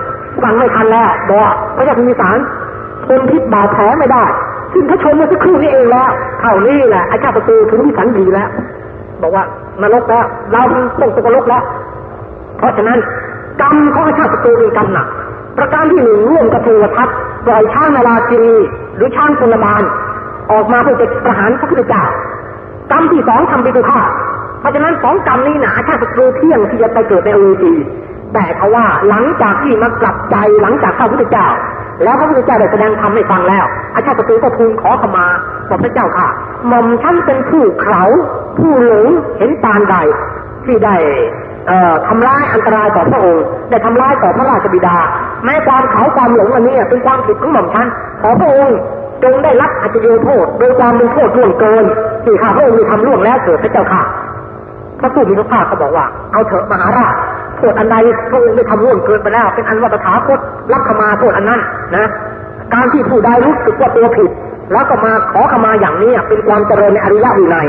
ฟังไม่ทันแล้วบอกพระเจ้าพิมพิสารทนพิษบาดแผลไม่ได้ซึ่งเขาชมมาสักครู่นี้เองแล้วเท่านี้แหละอ้เจ้าประตูถึงพิสันดีแล้ว บอกว่านรกแล้วเราต้องตกนรกแล้ว เพราะฉะนั้นกรรมของอาชาติศัตรูเป็นกรรมหนัก ประการที่หนึ่งร่วมกับเทวทัตปล่อยช้างนาราจีหรือช้างพลบาลออกมาเพื่อจะประหารพระพุทธเจ้ากรรมที่สองทำไปตัวฆ่าเพราะฉะนั้นสองกรรมนี้นะอาชาติศัตรูเที่ยงที่จะไปเกิดในอเวจีแต่เขาว่าหลังจากที่มากลับใจหลังจากเข้าพระพุทธเจ้า แล้วพระพุทธเจ้าได้แสดงธรรมให้ฟังแล้ว อาชาติศัตรูก็ทูลขอขมาบอกพระเจ้าค่ะหม่อมท่านเป็นผู้เขาผู้หลงเห็นปานใดที่ได้ ทำร้ายอันตรายต่อพระองค์ได้ทำร้ายต่อพระราชบิดา แม้ความเขาความหลงอันนี้เป็นความผิดของหม่อมท่านขอพระองค์จงได้รับอัจฉริยโทษโดยความเป็นโทษล่วงเกินที่ข้าพระองค์มีทำล่วงแล้วเกิดพระเจ้าค่ะพระผู้มีพระภาคเขาบอกว่า เอาเถอะมหาราชโทษอันใดพระองค์ได้ทำล่วงเกินไปแล้ว เป็นอันว่าตถาคตรับขมาโทษอันนั้นนะ การที่ผู้ใดรู้สึกว่าตัวผิด แล้วก็มาขอขมาอย่างนี้เป็นความเจริญในอริยวินัย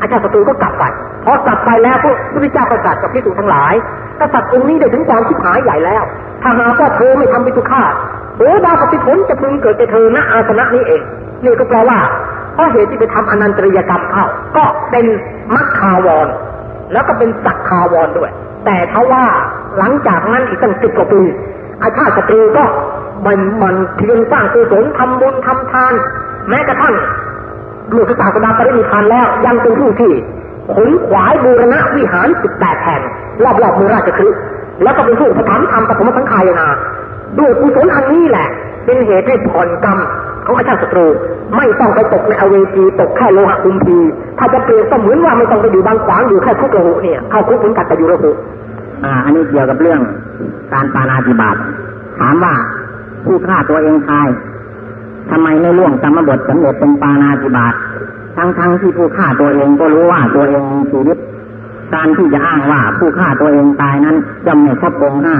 อาจารย์ศัตรูก็กลับไป พอกลับไปแล้วพระพุทธเจ้าประกาศกับพิสุทั้งหลาย กษัตริย์องค์นี้ได้ถึงความชิบหายใหญ่แล้ว ถ้าหากว่าเธอไม่ทำปิตุฆาตโอ้ดาวปฏิผลจะพึงเกิดแก่เธอณอาสนะนี้เอง นี่ก็แปลว่าเพราะเหตุที่ไปทำอนันตริยกรรมเข้า ก็เป็นมัคคาวร แล้วก็เป็นสักคาวรด้วย แต่ถ้าว่าหลังจากนั้นอีกตั้งสิบกว่าปีอาชาติศัตรูก็มันมันเพียงสร้างกุศลทำบุญทำทาน แม้กระทั่งลูกศาสนาปรินิพานแล้ว ยังเป็นผู้ที่ ขนขวายบูรณะวิหารสิบแปดแห่งรอบๆเมืองราชคฤห์แล้วก็เป็นผู้ประทับทำปฐมสังขายนาด้วยกุศลอันนี้แหละ เป็นเหตุให้ผ่อนกรรมของอาชาติศัตรู ไม่ต้องไปตกในอเวจีตกแค่โลหะคุมพี ถ้าจะเปรียบก็เหมือนว่าไม่ต้องไปอยู่บางขวางอยู่แค่คุกระหุเนี่ยเข้าคุกเหมือนกันแต่อยู่ระหุอ่า อันนี้เกี่ยวกับเรื่องการปานาติบาตถามว่าผู้ฆ่าตัวเองตายทำไมไม่ล่วงกรรมบทสำเร็จเป็นปานาติบาต ทั้งๆทที่ผู้ฆ่าตัวเองก็รู้ว่าตัวเองมีชีวิต การที่จะอ้างว่าผู้ฆ่าตัวเองตายนั้นย่อมไม่ครบองค์ห้า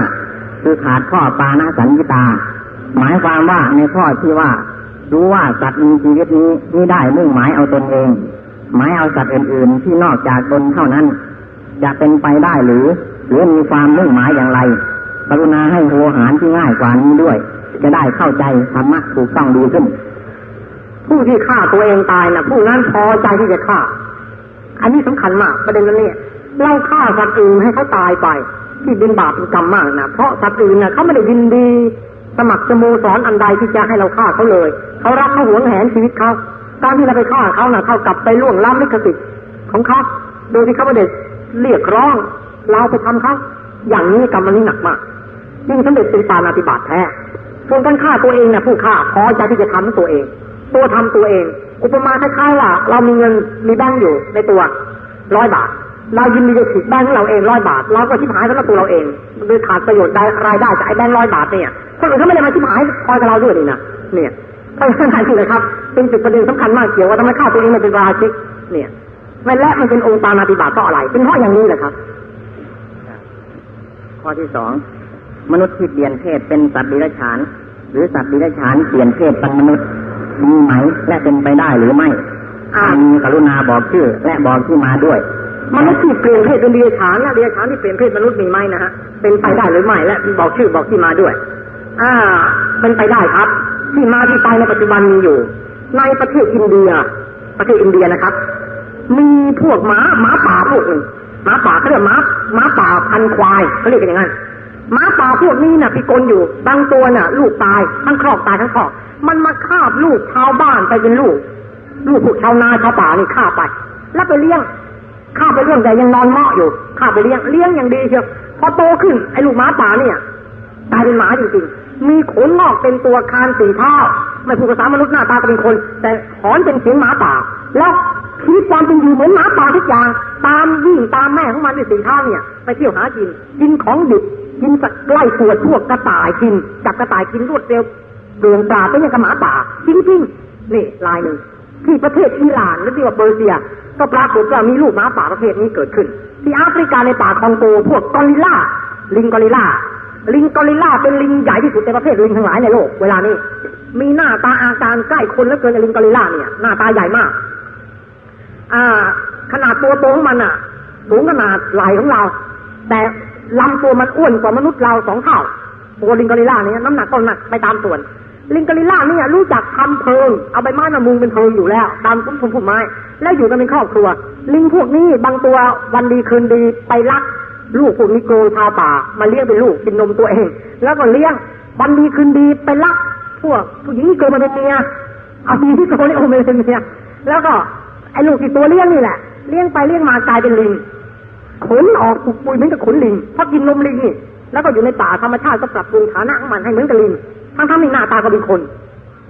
คือขาดข้อปานาสัญญตา หมายความว่าในข้อที่ว่า รู้ว่าสัตว์มีชีวิตนี้ไม่ได้มุ่งหมายเอาตนเอง หมายเอาสัตว์อื่น ๆ ที่นอกจากตนเท่านั้น จะเป็นไปได้หรือ หรือมีความมุ่งหมายอย่างไรกรุณาให้โหหารที่ง่ายกว่านี้ด้วย จะได้เข้าใจธรรมะถูกต้องดีขึ้น ผู้ที่ฆ่าตัวเองตายนะผู้นั้นพอใจที่จะฆ่า อันนี้สำคัญมากประเด็นนั้นเนี่ยเราฆ่าสัตว์อื่นให้เขาตายไป ที่เป็นบาปเป็นกรรมมากนะเพราะสัตว์อื่นเน่ะเขาไม่ได้ยินดี สมัครสโมสรอันใดที่จะให้เราฆ่าเขาเลย เขารักเขาหวงแหนชีวิตเขาการที่เราไปฆ่าเขาน่ะเท่ากับไปล่วงล้ำลิขสิทธิ์ของเขาโดยที่เขาไม่ได้เรียกร้อง เราไปทำเขาอย่างนี้กรรมมันนี้หนักมากยิ่งสำเร็จเป็นปานาติบาตแท้ส่วนการฆ่าตัวเองนี่ยผู้ฆ่าพอใจที่จะทำตัวเอง ตัวทำตัวเอง อุปมาคล้ายๆว่า เรามีเงินมีแบงค์อยู่ในตัวร้อยบาท เรายินดีจะฉีดแบงค์ของเราเองร้อยบาท เราก็ชิบหายสำหรับตัวเราเองโดยขาดประโยชน์ได้รายได้จากไอ้แบงค์ร้อยบาทเนี่ยคนอื่นก็ไม่ได้มาชิบหายคอยกับเราด้วยนี่นะเนี่ยเพราะฉะนั้นนี่เลยครับ เป็นจุดประเด็นสำคัญมากเกี่ยวว่าทำไมฆ่าตัวเองมันเป็นราชิกเนี่ยไม่และมันเป็นองค์ปานาติบาตเพราะอะไร เป็นเพราะอย่างนี้แหละครับ ข้อที่สองมนุษย์ที่เปลี่ยนเพศเป็นสัตว์ดิรัจฉาน หรือสัตว์ดิรัจฉานเปลี่ยนเพศเป็นมนุษย์ มีไหม และเป็นไปได้หรือไม่อ่ามีกรุณาบอกชื่อ และบอกที่มาด้วยมนุษย์ที่เปลี่ยนเพศเป็นเดียฉานและเดียฉานที่เปลี่ยนเพศมนุษย์มีไหมนะฮะเป็นไปได้หรือไม่และบอกชื่อบอกที่มาด้วย อ่า เป็นไปได้ครับ ที่มาที่ไปในปัจจุบันมีอยู่ ในประเทศอินเดีย ประเทศอินเดียนะครับ มีพวกหมาหมาป่าพวกหนึ่งหมาป่าเขาเรียกหมาหมาป่าพันธุ์ควายเขาเรียกกันอย่างนั้นหมาป่าพวกนี้น่ะพิกลอยู่บางตัวน่ะ ลูกตายทั้งครอบตายทั้งครอบ มันมาคาบลูกชาวบ้านไปเป็นลูก ลูกพวกชาวนาชาวป่านี่ฆ่าไป แล้วไปเลี้ยงข้าไปเลี้ยงแต่ยังนอนเมาะอยู่ข้าไปเลี้ยงเลี้ยงอย่างดีเชียวพอโตขึ้นไอ้ลูกหมาป่าเนี่ยกลายเป็นหมาจริงๆ มีขนงอกเป็นตัวคานสี่เท้าไม่พูดภาษามนุษย์หน้าตาก็เป็นคน แต่หอนเป็นเสียงหมาป่า แล้วชีวิตความเป็นอยู่เหมือนหมาป่าทุกอย่าง ตามวิ่งตามแม่ของมันด้วยสี่เท้าเนี่ย ไปเที่ยวหากินกินของดิบกินสัตว์ใกล้ตัวพวกกระต่ายกินจับกระต่ายกินรวดเร็ว เรืองปลาเป็นอย่างกับหมาป่าจริงๆนี่รายหนึ่งที่ประเทศอิหร่านหรือที่ว่าเปอร์เซีย ก็ปรากฏว่ามีลูกหมาป่าประเภทนี้เกิดขึ้น ที่แอฟริกาในป่าคองโกพวกกอริลลาลิงกอริลลาลิงกอริลลาเป็นลิงใหญ่ที่สุดในประเภทลิงทั้งหลายในโลกเวลานี้ มีหน้าตาอาการใกล้คนเหลือเกินลิงกอริลลาเนี่ย หน้าตาใหญ่มาก อ่า ขนาดตัวโตของมันอะสูงขนาดไหล่ของเรา แต่ลำตัวมันอ้วนกว่ามนุษย์เราสองเท่าตัวลิงกอริลลาเนี่ยน้ำหนักก็หนักไปตามส่วน ลิงกอริลลาเนี่ยรู้จักทำเพิงเอาใบไม้มามุงเป็นเพิงอยู่แล้วตามพุ่มพุ่มไม้ แล้วอยู่กันเป็นครอบครัว ลิงพวกนี้บางตัววันดีคืนดีไปลัก ลูกพวกนิโกรชาวป่ามาเลี้ยงเป็นลูกกินนมตัวเอง แล้วก็เลี้ยงวันดีคืนดีไปลัก พวกผู้หญิงนิโกรมาเป็นเมียเอาผู้หญิงนิโกรเนี่ยเอามาเป็นเมียแล้วก็ไอ้ลูกที่ตัวเลี้ยงนี่แหละ เลี้ยงไปเลี้ยงมากลายเป็นลิงขนออกปุกปุยเหมือนกับขนลิงเพราะกินนมลิงนี่แล้วก็อยู่ในป่าธรรมชาติก็ปรับปรุงฐานะของมันให้เหมือนกับลิง ทั้งทั้งที่หน้าตาก็เป็นคน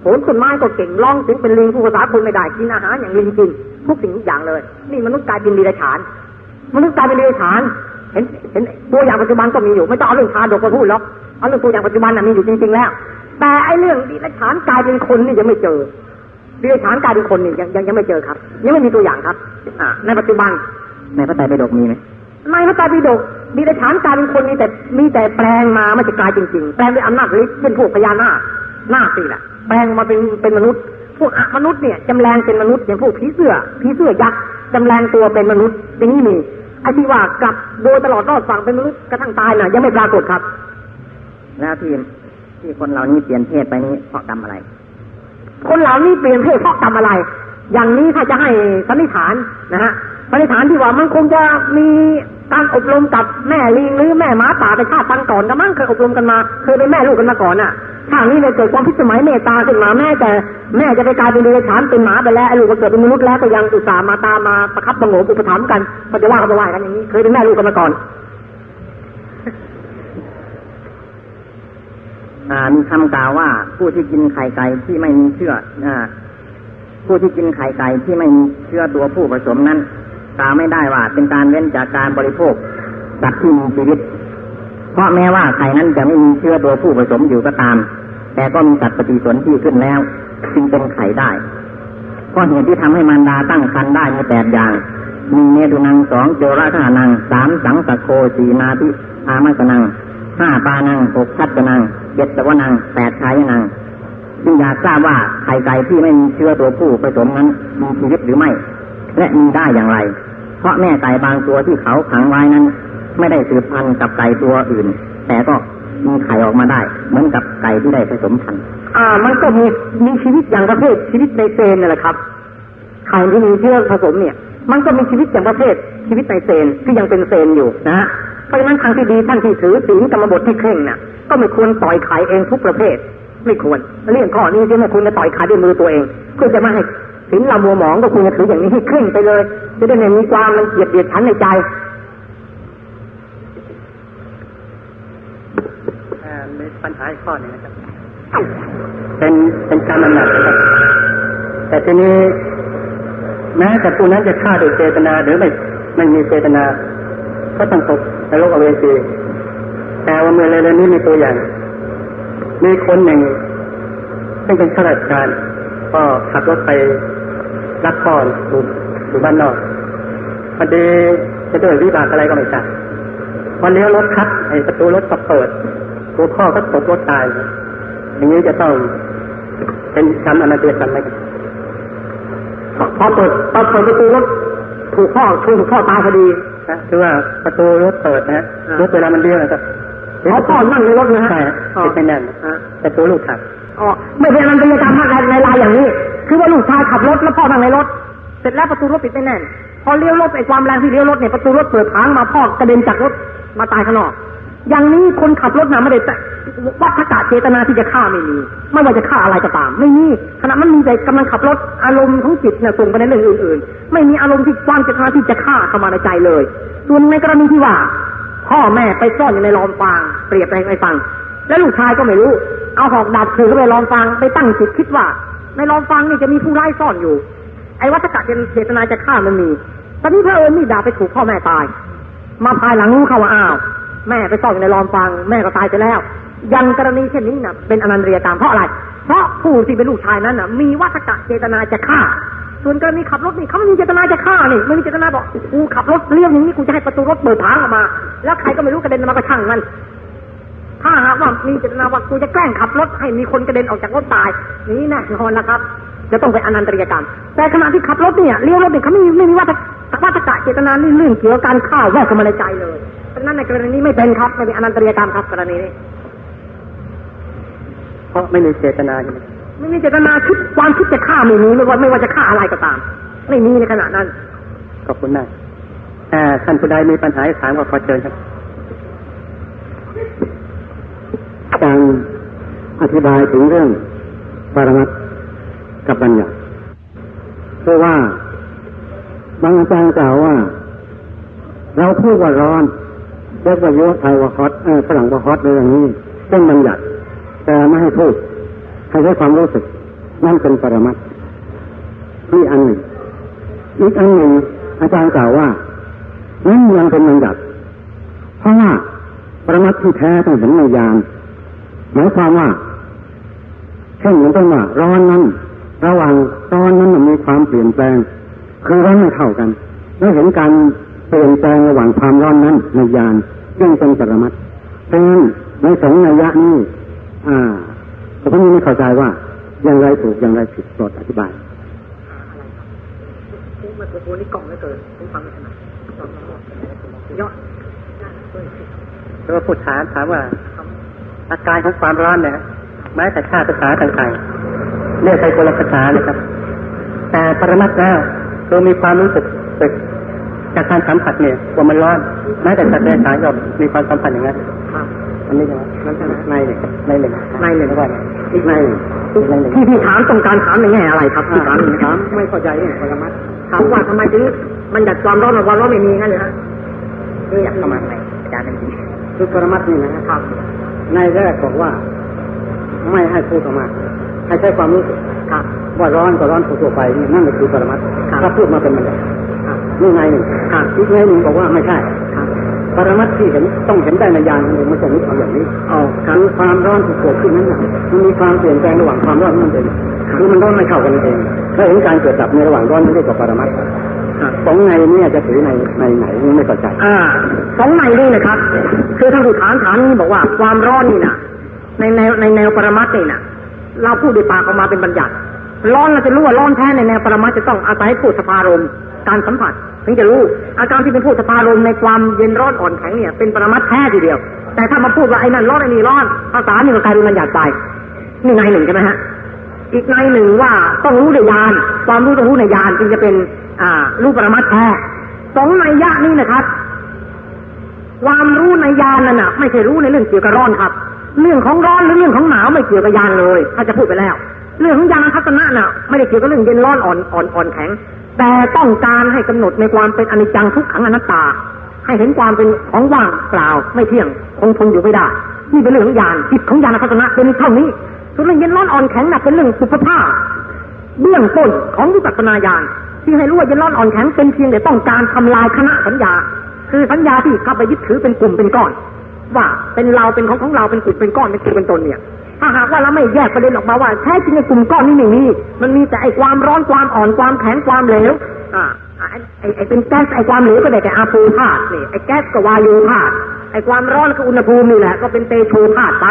โหนต้นไม้ก็เก่งร้องเสียงเป็นลิงผู้ภาษาคนไม่ได้กินอาหารอย่างลิงกินทุกสิ่งทุกอย่างเลย นี่มนุษย์กลายเป็นดีไรฉานมนุษย์กลายเป็นดีไรฉาน เห็นเห็นตัวอย่างปัจจุบันก็มีอยู่ ไม่ต้องเอาเรื่องชาดกมาพูดหรอกเอาเรื่องตัวอย่างปัจจุบันน่ะมีอยู่จริง ๆ แล้ว แต่ไอ้เรื่องดีไรฉานกลายเป็นคนนี่ยังไม่เจอดีไรฉานกลายเป็นคนนี่ยังยังยังไม่เจอครับ ยังไม่มีตัวอย่างครับ อ่าในปัจจุบันในพระไตรปิฎกมีไหมในพระไตรปิฎก มีแต่ฐานกลายเป็นคนมีแต่มีแต่แปลงมาไม่ใช่กลายจริง ๆ แปลงด้วยอำนาจฤทธิ์เช่นพวกพญานาคนาคสิแหละแปลงมาเป็นเป็นมนุษย์ พวกอมนุษย์เนี่ยจำแรงเป็นมนุษย์อย่างพวกผีเสื้อผีเสื้อยักษ์จำแรงตัวเป็นมนุษย์อย่างนี้มีไอ้ที่ว่ากลับโดยตลอดรอดฝั่งเป็นมนุษย์กระทั่งตายน่ะ ยังไม่ปรากฏครับ แล้วที่ที่คนเหล่านี้เปลี่ยนเพศไปนี้เพราะกรรมอะไร คนเหล่านี้เปลี่ยนเพศเพราะกรรมอะไร อย่างนี้ถ้าจะให้สันนิษฐานนะฮะ สันนิฐานที่ว่ามันคงจะมีการอบรมกับแม่ลิงหรือแม่หมาป่าไปชาติตั้งก่อนกันมั้งเคยอบรมกันมาเคยเป็นแม่ลูกกันมาก่อนน่ะถ้านี้เลยเกิดความพิสมัยเมตตาขึ้นมาแม่แต่แม่จะไปกลายเป็นเดรัจฉานเป็นหมาไปแล้วไอ้ลูกก็เกิดเป็นมนุษย์แล้วก็ยังอุตส่าห์มาตามมาประคับประหงมอุปถัมภ์กันก็จะว่าก็จะว่ากันอย่างนี้เคยเป็นแม่ลูกกันมาก่อนมีคำกล่าวว่าผู้ที่กินไข่ไก่ที่ไม่มีเชื้อผู้ที่กินไข่ไก่ที่ไม่มีเชื้อตัวผู้ผสมนั้น กล่าวไม่ได้ว่า เป็นการเว้นจากการบริโภคสัตว์ที่มีชีวิต เพราะแม้ว่าไข่นั้นจะไม่มีเชื้อตัวผู้ผสมอยู่ก็ตาม แต่ก็มีสัตว์ปฏิสนธิขึ้นแล้ว จึงเป็นไข่ได้เพราะเหตุที่ทำให้มารดาตั้งครรภ์ได้มีแปดอย่างมีเมตุนังสองโจระขานังสามสังสะโคสี่นาทิอามัสนังห้าปานังหกทัตนังเจ็ดตะวนังแปดชายนังจึงอยากทราบว่าไข่ไก่ที่ไม่มีเชื้อตัวผู้ผสมนั้นมีชีวิตหรือไม่ และมีได้อย่างไร เพราะแม่ไก่บางตัวที่เขาขังไว้นั้น ไม่ได้สืบพันธุ์กับไก่ตัวอื่น แต่ก็มีไข่ออกมาได้ เหมือนกับไก่ที่ได้ผสมพันธุ์อ่า มันก็มีมีชีวิตอย่างประเภทชีวิตในเซนนั่นแหละครับไข่ที่มีเชื้อผสมเนี่ย มันก็มีชีวิตอย่างประเภทชีวิตในเซนที่ยังเป็นเซนอยู่นะฮะเพราะฉะนั้นทางที่ดีท่านที่ถือศีลกรรมบทที่เคร่งน่ะ ก็ไม่ควรต่อยไข่เองทุกประเภท ไม่ควรเรื่องข้อนี้ที่ไม่ควรจะต่อยไข่ด้วยมือตัวเองเพื่อจะไม่ให้ ศีลเรามัวหมองก็ควรจะถืออย่างนี้ให้เคร่งไปเลยจะได้ไม่มีความมันเกลียดเดียดฉันในใจมีปัญหาอีกข้อหนึงนะครับ เป็นเป็นการอำนาจนะครับ แต่ทีนี้แม้แต่ผู้นั้นจะฆ่าโดยเจตนาหรือไม่ไม่มีเจตนา ก็ต้องตกในโลกอเวจีแต่ว่าเมื่อเร็วๆนี้มีตัวอย่าง มีคนหนึ่งซึ่งเป็นข้าราชการ ก็ขับรถไป รับพ่ออยู่อยู่บ้านนอกพอดีจะด้วยวิบากอะไรก็ไม่ทราบวันเลี้ยวรถคัดไอ้ประตูรถก็เปิด ตัวพ่อก็ตกรถตาย อย่างนี้จะต้องเป็นกรรมอนาเตกรรมไหมครับพอเปิดพอเปิดประตูรถถูกพ่อถูกพ่อตายพอดีนะคือว่าประตูรถเปิดนะฮะอ่ารรถเวลามันเลี้ยวนะครับเพราะพ่อนั่งในรถนะฮะใช่ฮะอ๋อติดไม่แน่นอ่าแต่ตัวลูกขับ อ๋อไม่เป็นอันเป็นกรรมในในรายอย่างนี้ คือว่าลูกชายขับรถแล้วพ่อนั่งในรถ เสร็จแล้วประตูรถปิดไม่แน่น พอเลี้ยวรถไอ้ความแรงที่เลี้ยวรถเนี่ยประตูรถเปิดทางมาพ่อกระเด็นจากรถมาตายข้างนอก อย่างนี้คนขับรถน่ะไม่ได้วัฏกะเจตนาที่จะฆ่าไม่มี ไม่ว่าจะฆ่าอะไรก็ตาม ไม่มีขณะมันมีแต่กำลังขับรถอารมณ์ของจิตเนี่ยส่งไปในเรื่องอื่น ๆ ไม่มีอารมณ์ที่วางเจตนาที่จะฆ่าเข้ามาในใจเลย ส่วนในกรณีที่ว่า พ่อแม่ไปซ่อนอยู่ในลอมฟาง เปรียบไปให้ฟัง แล้วลูกชายก็ไม่รู้ เอาหอกดาบถือเข้าไปลอมฟางไปตั้งจิตคิดว่า ในลอมฟางนี่จะมีผู้ร้ายซ่อนอยู่ ไอ้วัฏกะเจตนาจะฆ่ามันมีตอนนี้พระเอิญมีดาบไปถูกพ่อแม่ตาย มาภายหลังรู้เข้าว่าอ้าวแม่ไปซ่อนอยู่ในลอมฟางแม่ก็ตายไปแล้ว ยังกรณีเช่นนี้นะเป็นอนันตริยกรรมเพราะอะไร เพราะผู้ที่เป็นลูกชายนั้นนะมีวัฏกะเจตนาจะฆ่าส่วนกรณีขับรถนี่เขาไม่มีเจตนาจะฆ่านี่ไม่มีเจตนาบอกกูขับรถเลี้ยวอย่างนี้กูจะให้ประตูรถเปิดทางออกมา แล้วใครก็ไม่รู้กระเด็นมาก็ช่างมัน ถ้าหากว่ามีเจตนาว่ากูจะแกล้งขับรถให้มีคนกระเด็นออกจากรถตาย นี่แน่นอนนะครับ จะต้องเป็นอนันตริยกรรม แต่ขณะที่ขับรถเนี่ยเลี้ยวรถเนี่ยเขาไม่มีไม่มีวัฏวัฏกะเจตนานี่เรื่องเกี่ยวกับการฆ่าแวกเข้ามาในใจเลยเพราะฉะนั้นในกรณีนี้ไม่เป็นครับไม่เป็นอนันตริยกรรมครับกรณีนี้เพราะไม่มีเจตนาใช่ไหมไม่มีเจตนาคิดความคิดจะฆ่าไม่มีไม่ว่าไม่ว่าจะฆ่าอะไรก็ตาม ไม่มีในขณะนั้นขอบคุณมากอ่าท่านผู้ใดมีปัญหาถามก็ขอเชิญครับ การอธิบายถึงเรื่องปรมัตกับบัญญัติเพราะว่าบางอาจารย์กล่าวว่า เราพูดว่าร้อนเรียกว่าโยไทยว่าฮอตฝรั่งว่าฮอตอะไรอย่างนี้เป็นบัญญัติแต่ไม่ให้พูดให้ใช้ความรู้สึก นั่นเป็นปรมัตถ์นี่อันหนึ่ง อีกอันหนึ่ง อาจารย์กล่าวว่านั่นยังเป็นบัญญัติเพราะว่าปรมัตที่แท้ต้องเห็นในยาน หมายความว่าเช่นเหมือนต้นว่าร้อนนั้น ระหว่างร้อนนั้นมันมีความเปลี่ยนแปลง คือร้อนไม่เท่ากันแล้วเห็นการเปลี่ยนแปลงระหว่างความร้อนนั้นในยานยังเป็นปรมัตถ์เพราะฉะนั้นในสองนัยยะนี้อ่าแต่ผมยังไม่เข้าใจว่าอย่างไรถูกอย่างไรผิดโปรดอธิบายมันตัวนี้กล่องไม่เกินผมฟังไม่ถนัดยอดแล้วก็พูดถามถามว่า อาการของความร้อนเนี่ยแม้แต่ชาติภาษาต่างๆเรียกไปคนละภาษาเลยครับ แต่ปรมัตถ์แล้วเรามีความรู้สึกสึกจากการสัมผัสเนี่ยว่ามันร้อนแม้แต่สัตว์เดรัจฉานก็มีความสัมผัสอย่างนั้นอันนี้ใช่ไหมนั่นใช่ไหมในหนึ่งในหนึ่งในหนึ่งว่าอีกในหนึ่งอีกในหนึ่งที่ที่ถามต้องการถามในแง่อะไรครับที่ถามนี่นะครับไม่เข้าใจเนี่ยปรมัตถ์ถามว่าทำไมถึงมันอยากความร้อนความร้อนไม่มีงั้นเลยฮะนี่อยากทำอะไรอาจารย์นั่นเองคือปรมัตถ์นี่นะครับ ในแรกบอกว่า ไม่ให้พูดออกมา ให้ใช้ความรู้สึกครับว่าร้อนก็ร้อนทั่วๆไปนี่นั่นคือปรมัตถ์ครับถ้าพูดมาเป็นบัญญัติครับนี่ไงหนึ่งครับอีกไงหนึ่งบอกว่าไม่ใช่ครับปรมัตถ์ที่เห็นต้องเห็นได้ในญาณเองไม่ใช่นึกเอาอย่างนี้อ๋อครับคือความร้อนที่เกิดขึ้นนั้นน่ะมันมีความเปลี่ยนแปลงระหว่างความร้อนนั่นเองคือมันร้อนไม่เข้ากันเองถ้าเห็นการเกิดดับในระหว่างร้อนนั่นเรียกว่าปรมัตถ์ครับ สองในเนี่ยจะถือในในไหนไม่เข้าใจอ่าสองในนี่นะครับ คือท่านผู้ถามถามนี้บอกว่า ความร้อนนี่นะในแนวในแนวปรมัตถ์นี่นะเราพูดด้วยปากออกมาเป็นบัญญัติ ร้อนเราจะรู้ว่าร้อนแท้ในแนวปรมัตถ์จะต้องอาศัยพูดสภารมการสัมผัสถึงจะรู้อาการที่เป็นพูดสภารมในความเย็นร้อนอ่อนแข็งเนี่ยเป็นปรมัตถ์แท้ทีเดียว แต่ถ้ามาพูดว่าไอ้นั่นร้อนไอ้นี่ร้อนภาษานี่ก็กลายเป็นบัญญัติไปนี่ในหนึ่งใช่ไหมฮะ อีกในหนึ่งว่าต้องรู้ในญาณความรู้ต้องรู้ในญาณจึงจะเป็น อ่า รู้ปรมัตถ์แท้สองในยะนี้นะครับ ความรู้ในญาณนั่นน่ะ ไม่ใช่รู้ในเรื่องเกี่ยวกับร้อนครับ เรื่องของร้อนหรือเรื่องของหนาวไม่เกี่ยวกับญาณเลยถ้าจะพูดไปแล้ว เรื่องของญาณทัศนะน่ะไม่ได้เกี่ยวกับเรื่องเย็นร้อนอ่อนอ่อนอ่อนแข็ง แต่ต้องการให้กำหนดในความเป็นอนิจจังทุกขังอนัตตา ให้เห็นความเป็นของว่างเปล่าไม่เที่ยงคงทนอยู่ไม่ได้นี่เป็นเรื่องของญาณจิตของญาณทัศนะเป็นเท่านี้ ส่วนเรื่องเย็นร้อนอ่อนแข็งน่ะเป็นเรื่องสุภาพเบื้องต้นของวิปัสสนาญาณที่ให้รู้ว่าเย็นร้อนอ่อนแข็งเป็นเพียงแต่ต้องการทำลายคณะสัญญา คือสัญญาที่เข้าไปยึดถือเป็นกลุ่มเป็นก้อน ว่าเป็นเราเป็นของของเราเป็นกลุ่มเป็นก้อนเป็นตัวเป็นตนเนี่ยถ้าหากว่าเราไม่แยกประเด็นออกมาว่าแท้จริงในกลุ่มก้อนนี้ไม่มีมันมีแต่ไอ้ความร้อนความอ่อนความแข็งความเหลวอ่าไอ้ไอไอเป็นแก๊สไอ้ความเหลวก็ได้แต่อาภูธาตุนี่ไอ้แก๊สก็วายุธาตุ ไอความร้อนก็อุณหภูมินี่แหละ ก็เป็นเตโชธาตุไป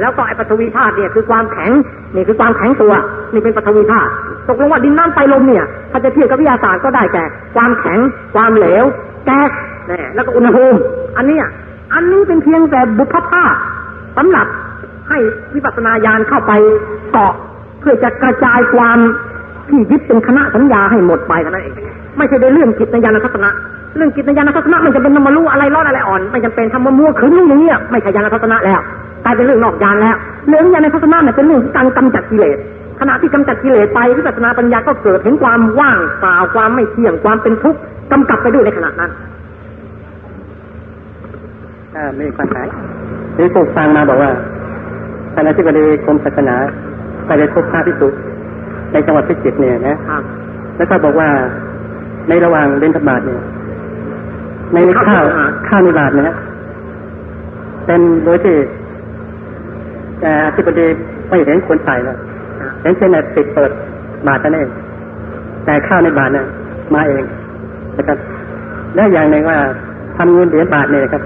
แล้วก็ไอปฐวีธาตุเนี่ยคือความแข็งนี่คือความแข็งตัว นี่เป็นปฐวีธาตุตกลงว่าดินน้ำไฟลมเนี่ยถ้าจะเทียบกับวิทยาศาสตร์ก็ได้แก่ความแข็ง ความเหลวแก๊สนี่แล้วก็อุณหภูมิ อันนี้อันนี้เป็นเพียงแต่บุพภาพสำหรับให้วิปัสสนาญาณเข้าไปเกาะเพื่อจะกระจายความ ที่ยึดเป็นคณะสัญญาให้หมดไปเท่านั้นเองไม่ใช่ในเรื่องจิตในญาณทัศนะเรื่องจิตในญาณทัศนะมันจะเป็นนารู้อะไรร้อนอะไรอ่อนไม่จำเป็นทำมามัวขืนรู้อย่างเงี้ยไม่ใช่ญาณทัศนะแล้วกลายเป็นเรื่องนอกญาณแล้วเรื่องญาณทัศนะเนี่ยเป็นเรื่องการกำจัดกิเลสขณะที่กำจัดกิเลสไปวิปัสสนาปัญญาก็เกิดเห็นความว่างเปล่าความไม่เที่ยงความเป็นทุกข์กำกับไปด้วยในขณะนั้นอ่าไม่มีความหมายนี่ผมฟังมาบอกว่าท่านอธิบดีกรมศาสนาไปได้พบพระพิสุ ในจังหวัดพิจิตรเนี่ยนะครับแล้วก็บอกว่าในระหว่างเดินธบาตเนี่ย ในข้าวข้าวในบาทเนี่ยนะเป็นโดยที่แต่อธิบดีไม่เห็นควรใส่แล้วเห็นเช่นติดเปิดบาทนั่นเองแต่ข้าวในบาทเนี่ยมาเองนะครับและอย่างหนึ่งว่าทำเงินเหรียญบาทเนี่ยนะครับ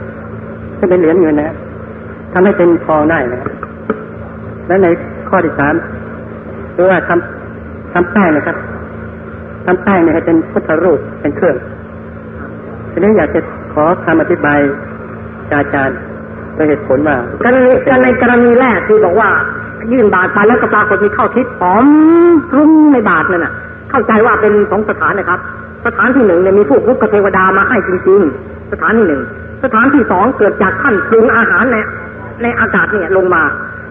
ซึ่งเป็นเหรียญเงินนะทำให้เป็นทองได้นะครับและในข้อที่สามคือว่าทำ ทำแป้งนะครับทำแป้งเนี่ยให้เป็นพุทธรูปเป็นเครื่องทีนี้อยากจะขอคำอธิบายจากอาจารย์โดยเหตุผลว่ากรณีกรณีกรณีแรกที่บอกว่า ยื่นบาทไปแล้วก็ปรากฏมีข้าวทิพย์หอมรุ่งในบาทนั่นน่ะ เข้าใจว่าเป็นสองสถานนะครับ สถานที่หนึ่งเนี่ยมีผู้พุกเทวดามาให้จริงๆ สถานที่หนึ่งสถานที่สองเกิดจากท่านปรุงอาหารในในอากาศเนี่ยลงมา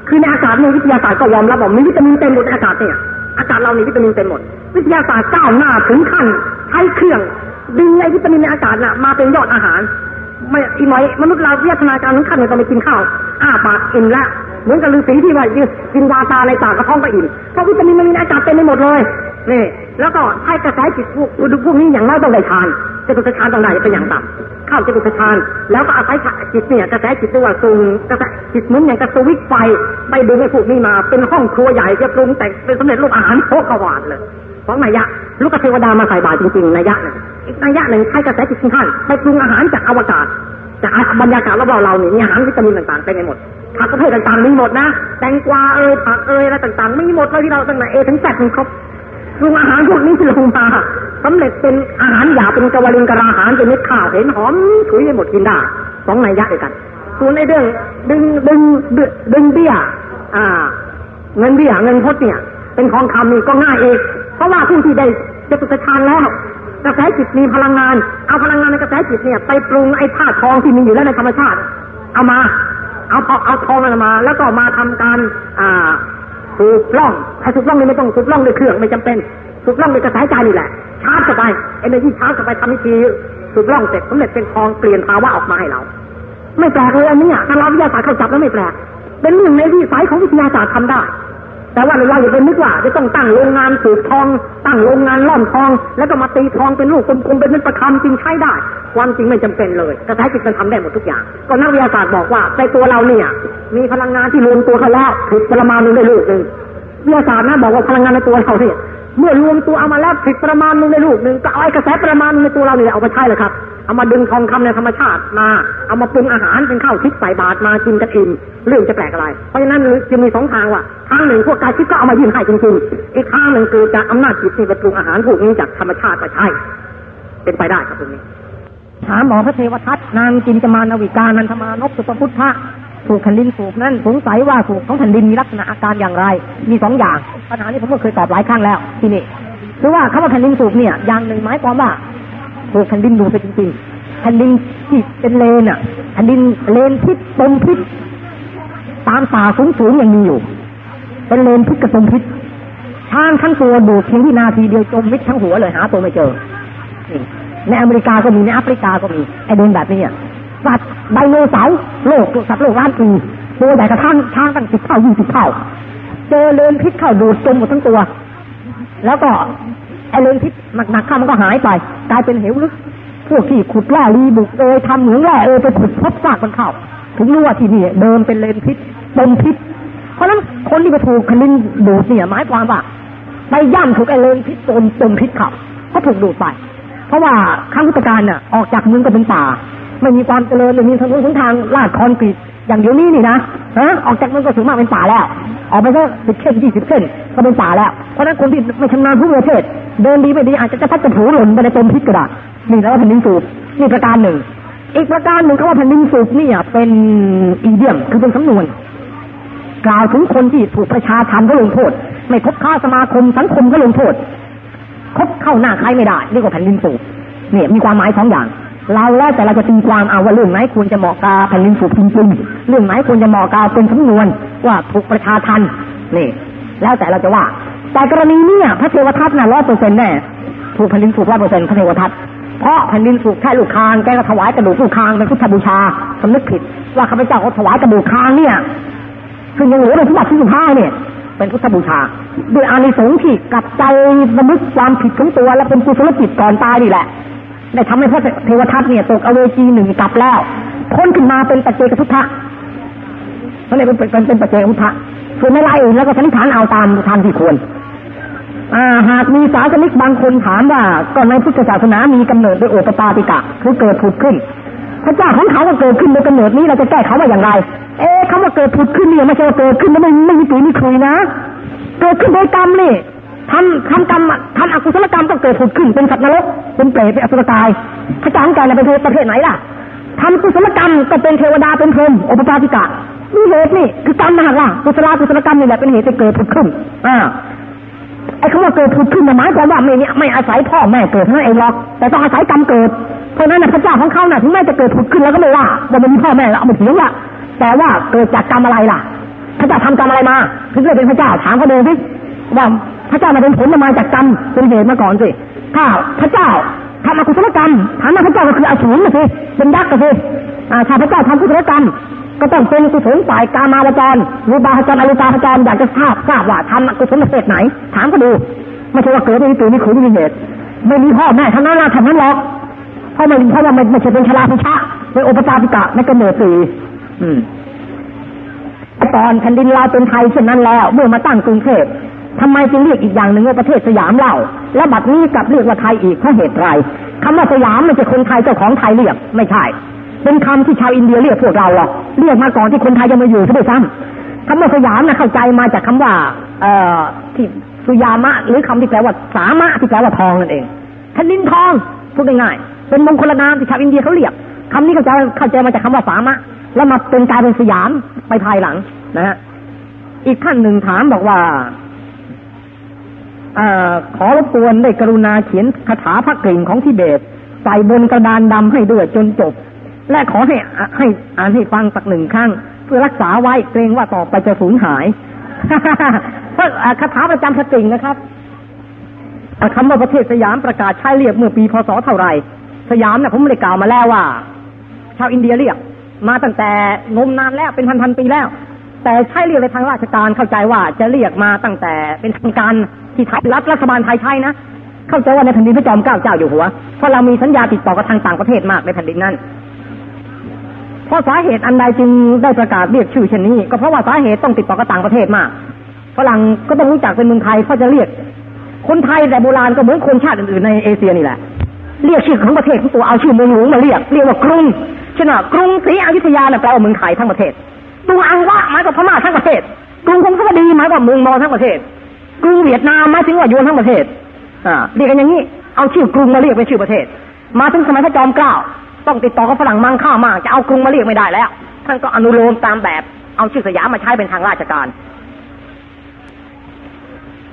คือในอากาศเนี่ยวิทยาศาสตร์ก็ยอมรับว่ามีวิตามินเต็มหมดในอากาศเนี่ย อากาศเรานี่วิตามินเต็มหมด วิทยาศาสตร์ก้าวหน้าถึงขั้นใช้เครื่อง ดึงไอ้วิตามินในอากาศน่ะมาเป็นยอดอาหาร ไม่อีกหน่อยมนุษย์เราวิทยาการถึงขั้นเนี่ยต้องไปกินข้าวอ้าปากอิ่มละเหมือนกับฤาษีที่ว่ายืนกินวาตาในปากกระท้องก็อิ่มเพราะวิตามินมันมีในอากาศเต็มไปหมดเลยนี่ แล้วก็ให้กระแสจิตพวกพวกนี้อย่างน้อยต้องได้ทานจตุสฌานต้องได้เป็นอย่างต่ำเข้าจตุสฌานแล้วก็อาศัยจิตเนี่ยกระแสจิตตัวส่งกระแสจิตเหมือนอย่างกระสวิตไฟไปดึงไอ้พวกนี้มา เป็นห้องครัวใหญ่จะปรุงแต่งเป็นสำเร็จรูปอาหารโคกวาดเลยของนายะ ลูกเทวดามาใส่บาตรจริงๆนายะเนี่ยอีกนายะหนึ่งใช้กระแสจิตของท่านไปปรุงอาหารจากอวกาศจากบรรยากาศรอบๆเราเนี่ยมีอาหารวิตามินต่างๆเต็มไปหมดผักประเภทต่างๆมีหมดนะแตงกวาเอ่ยผักเอ่ยอะไรต่างๆมีหมดเลยที่เราตั้งแต่เอถึงแซดมีครบ ปรุงอาหารพวกนี้ที่ลงมาสำเร็จเป็นอาหารหยาเป็นกวลิงกระอาหารเป็นเม็ดข้าวเห็นหอมถุยไปหมดกินได้สองในยยะด้วยกันส่วนในเรื่องดึงดึงดึงเบี้ยอ่า เงินเบี้ยเงินพดเนี่ย เป็นทองคำนี่ก็ง่ายเองเพราะว่าผู้ที่ได้จะตุกทานแล้วกระแสจิตมีพลังงาน เอาพลังงานในกระแสจิตเนี่ย ไปปรุงไอ้ธาตุทองที่มีอยู่แล้วในธรรมชาติ เอามา เอาเอาทองมันมา แล้วก็มาทำการ อ่า สูบล่องถ้าสูบล่องนี่ไม่ต้องสูบล่องด้วยเครื่องไม่จำเป็นสูบล่องด้วยกระแสใจนี่แหละ ชาร์จเข้าไป energy charge เข้าไปทำวิธีสูบล่องเสร็จสำเร็จเป็นทองเปลี่ยนภาวะออกมาให้เรา ไม่แปลกเลยอันนี้ถ้าเราวิทยาศาสตร์เข้าจับแล้วไม่แปลกเป็นหนึ่งในวิสัยของวิทยาศาสตร์ทำได้ แต่ว่าเราอย่าไปนึกว่าจะต้องตั้งโรงงานสูบทอง ตั้งโรงงานหลอมทอง แล้วก็มาตีทองเป็นลูกกลมๆเป็นนิประคำจริงใช้ได้ ความจริงไม่จำเป็นเลยกระแสจิตมันทำได้หมดทุกอย่าง ก็นักวิทยาศาสตร์บอกว่าในตัวเราเนี่ย มีพลังงานที่รวมตัวกันแล้วถึงประมาณนึงได้ลูกหนึ่ง วิทยาศาสตร์นะบอกว่าพลังงานในตัวเราเนี่ยเมื่อรวมตัวเอามาแล้วผิดประมาณนึงในลูกหนึ่งก็เอาไอ้กระแสประมาณในตัวเราเนี่ยเอาไปใช้เลยครับ เอามาดึงทองคำในธรรมชาติมา เอามาปรุงอาหารเป็นข้าวทิพย์ใส่บาตรมากินกันอิ่มเรื่องจะแปลกอะไร เพราะฉะนั้นจะมีสองทางว่าทางหนึ่งพวกกายทิพย์ก็เอามายื่นให้จริงๆอีกทางหนึ่งคือจากอำนาจจิตที่ไปปรุงอาหารพวกนี้จากธรรมชาติไปใช่เป็นไปได้ครับตรงนี้ถามหมอพระเทวทัตนางจิญจมาณวิกานันทมาณพสุปปพุทธะ ถูกแผ่นดินสูบนั้นสงสัยว่าสูบของแผ่นดินมีลักษณะอาการอย่างไร มีสองอย่างปัญหานี้ผมก็เคยตอบหลายครั้งแล้วที่นี่คือว่าคำว่าแผ่นดินสูบเนี่ยอย่างหนึ่งหมายความว่าถูกแผ่นดินดูดไปจริงๆแผ่นดินที่เป็นเลนอะแผ่นดินเลนพิษตมพิษตามป่าสูงๆยังมีอยู่ เป็นเลนพิษกับตมพิษช้างทั้งตัวดูดเพียงที่นาทีเดียวจมมิดทั้งหัวเลยหาตัวไม่เจอในอเมริกาก็มีในแอฟริกาก็มีไอเดนแบบนี้ สัตว์ไดโนเสาร์โลกสัตว์โลกล้านปีตัวใหญ่กระทั่งช้างตั้งสิบเท่ายี่สิบเท่าเจอเลนพิษเข้าดูดจมหมดทั้งตัว แล้วก็ไอเลนพิษหนักๆเข้ามันก็หายไป กลายเป็นเหวลึกพวกที่ขุดแร่รีบุกเอยทำเหมืองแร่เอยไปขุดพบซากมันเข้าถึงรู้ว่าที่นี่เดิมเป็นเลนพิษปมพิษ เพราะนั้นคนที่ไปถูกคลินดูดเนี่ยหมายความว่าไปย่ำถูกไอเลนพิษจนจมพิษเข้าก็ถูกดูดไป เพราะว่าข้างพุทธการน่ะออกจากเมืองก็เป็นป่า ไม่มีความเจริญเลยมีถนนหนทางลาดคอนกรีตอย่างเดียวนี้นี่นะฮะออกจากมืองก็สูงมากเป็นป่าแล้ว ออกไปก็สิบเส้นยี่สิบเส้นก็เป็นป่าแล้ว เพราะนั้นคนที่ไม่ชำนาญผู้ประเทศ เดินดีไม่ดีอาจจะจะพัดจะผูหล่นไปในจมพิษก็ได้นี่แล้วแผ่นดินสูบนี่ประการหนึ่ง อีกประการหนึ่งเขาว่าแผ่นดินสูบนี่เป็นอีเดียมคือเป็นสำนวน กล่าวถึงคนที่ถูกประชาทันก็ลงโทษ ไม่คบค้าสมาคมสังคมก็ลงโทษคบเข้าหน้าใครไม่ได้เรียกว่าแผ่นดินสูบเนี่ยมีความหมายสองอย่าง เราแล้วแต่เราจะตีความเอาว่าเรื่องไหนควรจะเหมาะกับแผ่นดินสูบจริงๆเรื่องไหนควรจะเหมาะกับเป็นสำนวนว่าถูกประชาทันนี่ แล้วแต่เราจะว่า แต่กรณีเนี้พระเทวทัตน่ะร้อยเปอร์เซ็นต์แน่ถูกแผ่นดินสูบร้อยเปอร์เซ็นต์พระเทวทัตเพราะแผ่นดินสูบแค่ลูกคางแกก็ถวายกระดูกลูกคางเป็นพุทธบูชาสำนึกผิด ว่าข้าพเจ้าเขาถวายกระดูกคางเนี่ยซึ่งยังเหลือในสมบัติที่สุภาเนี่ยเป็นพุทธบูชาด้วยอานิสงส์ที่กับใจบรรลุความผิดของตัวและเป็นกุศลจิตก่อนตายนี่แหละ ได้ทำให้พระเทวทัตเนี่ยตกอเวจีหนึ่งกลับแล้วพ้นขึ้นมาเป็นปัจเจกพุทธะเขาเรียกเป็นเป็นเป็นปัจเจกพุทธะส่วนในรายอื่แล้วก็สันนิษฐานเอาตามทางที่ควรอ่าหากมีศาสนิกบางคนถามว่าก่อนในพุทธศาสนามีกำเนิดโดยโอปปาติกะคือเกิดผุดขึ้น พระเจ้าของเขาก็เกิดขึ้นโดยกำเนิดนี้เราจะแก้เขาว่าอย่างไร เอ๊ะคำว่าเกิดผุดขึ้นเนี่ยไม่ใช่ว่าเกิดขึ้นแล้วไม่ไม่มีปุ๋ยมีคุยนะ เกิดขึ้นโดยกรรมนี่ ทำทำกรรมทำอกุศลกรรมต้องเกิดผุดขึ้นเป็นสัตว์นรกเป็นเปรตเป็นอสุรกายพระเจ้าของแกเป็นประเทศไหนล่ะทำกุศลกรรมก็เป็นเทวดาเป็นพรหมโอปปาติกะนี่เหตุนี่คือกรรมนะล่ะกุศลกุศลกรรมนี่แหละเป็นเหตุให้เกิดผุดขึ้นอ่าไอ้คำว่าเกิดผุดขึ้นหมายความว่าไม่เนี่ยไม่อาศัยพ่อแม่เกิดเท่านั้นเองหรอก แต่ต้องอาศัยกรรมเกิดเพราะนั้นพระเจ้าของเขาน่ะถึงแม้จะเกิดผุดขึ้นแล้วก็ไม่ว่าว่ามันมีพ่อแม่แล้วเอาไปเถียงละแต่ว่าเกิดจากกรรมอะไรล่ะพระเจ้าทำกรรมอะไรมาถึงจะเป็นพระเจ้าถามเขาดูสิว่า พระเจ้ามาเป็นผลมาจากกรรมเป็นเหตุมาก่อนสิถ้าพระเจ้าทำอกุศลกรรมฐานะพระเจ้าก็คืออสูรนะสิเป็นยักษ์นะสิถ้าพระเจ้าทำกุศลกรรม ก็ต้องเป็นกุศลฝ่ายกามาวจรรูปาจรอรูปาจรอยากจะทราบทราบว่าทำกุศลประเภทไหน ถามก็ดู ไม่ใช่ว่าเกิดไม่มีตัวมีขุนมีเหตุ ไม่มีพ่อแม่ทั้งนั้นละทั้งนั้นหรอกเพราะมันเพราะว่ามันไม่ใช่เป็นชราพิชะเป็นโอปปาติกะในกำเนิดสี่อืมตอนแผ่นดินเราเป็นไทยเช่นนั้นแล้ว เมื่อมาตั้งกรุงเทพ ทำไมจึงเรียกอีกอย่างหนึ่งว่าประเทศสยามเล่า และบัดนี้กลับเรียกว่าไทยอีกเพราะเหตุไรคำว่าสยามไม่ใช่คนไทยเจ้าของไทยเรียกไม่ใช่ เป็นคำที่ชาวอินเดียเรียกพวกเราหรอกเรียกมาก่อนที่คนไทยจะมาอยู่ซะด้วยซ้ำคำว่าสยามนะเข้าใจมาจากคำว่า เอ่อที่สุยามะ หรือคำที่แปลว่าสามะที่แปลว่าทองนั่นเองแผ่นดินทองพูดง่ายๆเป็นมงคลนามที่ชาวอินเดียเขาเรียกคำนี้เข้าใจเข้าใจมาจากคำว่าสามะ แล้วมาเป็นกลายเป็นสยามไปภายหลังนะฮะอีกท่านหนึ่งถามบอกว่า อขอรบกวนได้กรุณาเขียนคาถาพระกริ่งของทิเบต ใส่บนกระดานดำให้ด้วยจนจบ และขอให้ให้อ่านให้ฟังสักหนึ่งครั้ง เพื่อรักษาไว้เกรงว่าต่อไปจะสูญหายเพราะคาถาประจำสตริงนะครับคำว่าประเทศสยามประกาศใช้เรียกเมื่อปีพศเท่าไหร่ สยามนี่ยผมไม่ได้กล่าวมาแล้วว่า ชาวอินเดียเรียก มาตั้งแต่นมนานแล้วเป็นพันพันปีแล้ว แต่ใช้เรียกในทางราชการเข้าใจว่าจะเรียกมาตั้งแต่เป็นทางการ ที่ไทยรัฐรัฐบาลไทยใช้นะเข้าใจว่าในแผ่นดินพระจอมเกล้าเจ้าอยู่หัวเพราะเรามีสัญญาติดต่อกับทางต่างประเทศมากในแผ่นดินนั้นเพราะสาเหตุอันใดจึงได้ประกาศเรียกชื่อเช่นนี้ ก็เพราะว่าสาเหตุต้องติดต่อกับต่างประเทศมากฝรั่งก็ต้องรู้จักเป็นเมืองไทยเพราจะเรียก คนไทยแต่โบราณก็เหมือนคนชาติอื่นๆในเอเชียนี่แหละเรียกชื่อของประเทศของตัวเอาชื่อเมืองหลวงมาเรียกเรียกว่ากรุงเช่นว่ากรุงศรีอยุธยานะแปลว่าเมืองไทยทั้งประเทศตัวอังวะหมายถึงพม่าทั้งประเทศกรุงคงสวัสดีหมายถึงเมืองมอทั้งประเทศ กรุงเวียดนามหมายถึงว่ายวนทั้งประเทศอ่าเรียกกันอย่างนี้เอาชื่อกรุงมาเรียกเป็นชื่อประเทศ มาถึงสมัยพระจอมเกล้าต้องติดต่อกับฝรั่งมังค่ามากจะเอากรุงมาเรียกไม่ได้แล้ว ท่านก็อนุโลมตามแบบเอาชื่อสยามมาใช้เป็นทางราชการ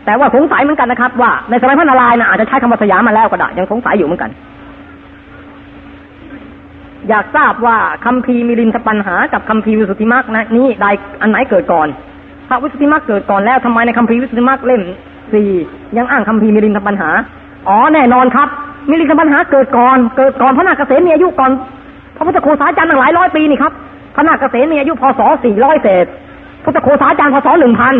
แต่ว่าสงสัยเหมือนกันนะครับ ว่าในสมัยพระนารายณ์นะอาจจะใช้คำว่าสยามมาแล้วก็ได้ยังสงสัยอยู่เหมือนกัน อยากทราบว่าคัมภีร์มิลินทปัญหากับคัมภีร์วิสุทธิมรรคนะนี้ใดอันไหนเกิดก่อน พระวิสุทธิมรรคเกิดก่อนแล้วทำไมในคัมภีร์วิสุทธิมรรคเล่มสี่ยังอ้างคัมภีร์มิลินทปัญหา อ๋อแน่นอนครับ มิลินทปัญหาเกิดก่อน เกิดก่อนพระนาคเสนมีอายุก่อนพระพุทธโฆสาจารย์ตั้งหลายร้อยปีนี่ครับพระนาคเสนมีอายุพศสี่ร้อยเศษพุทธโฆสาจารย์พศหนึ่งพัน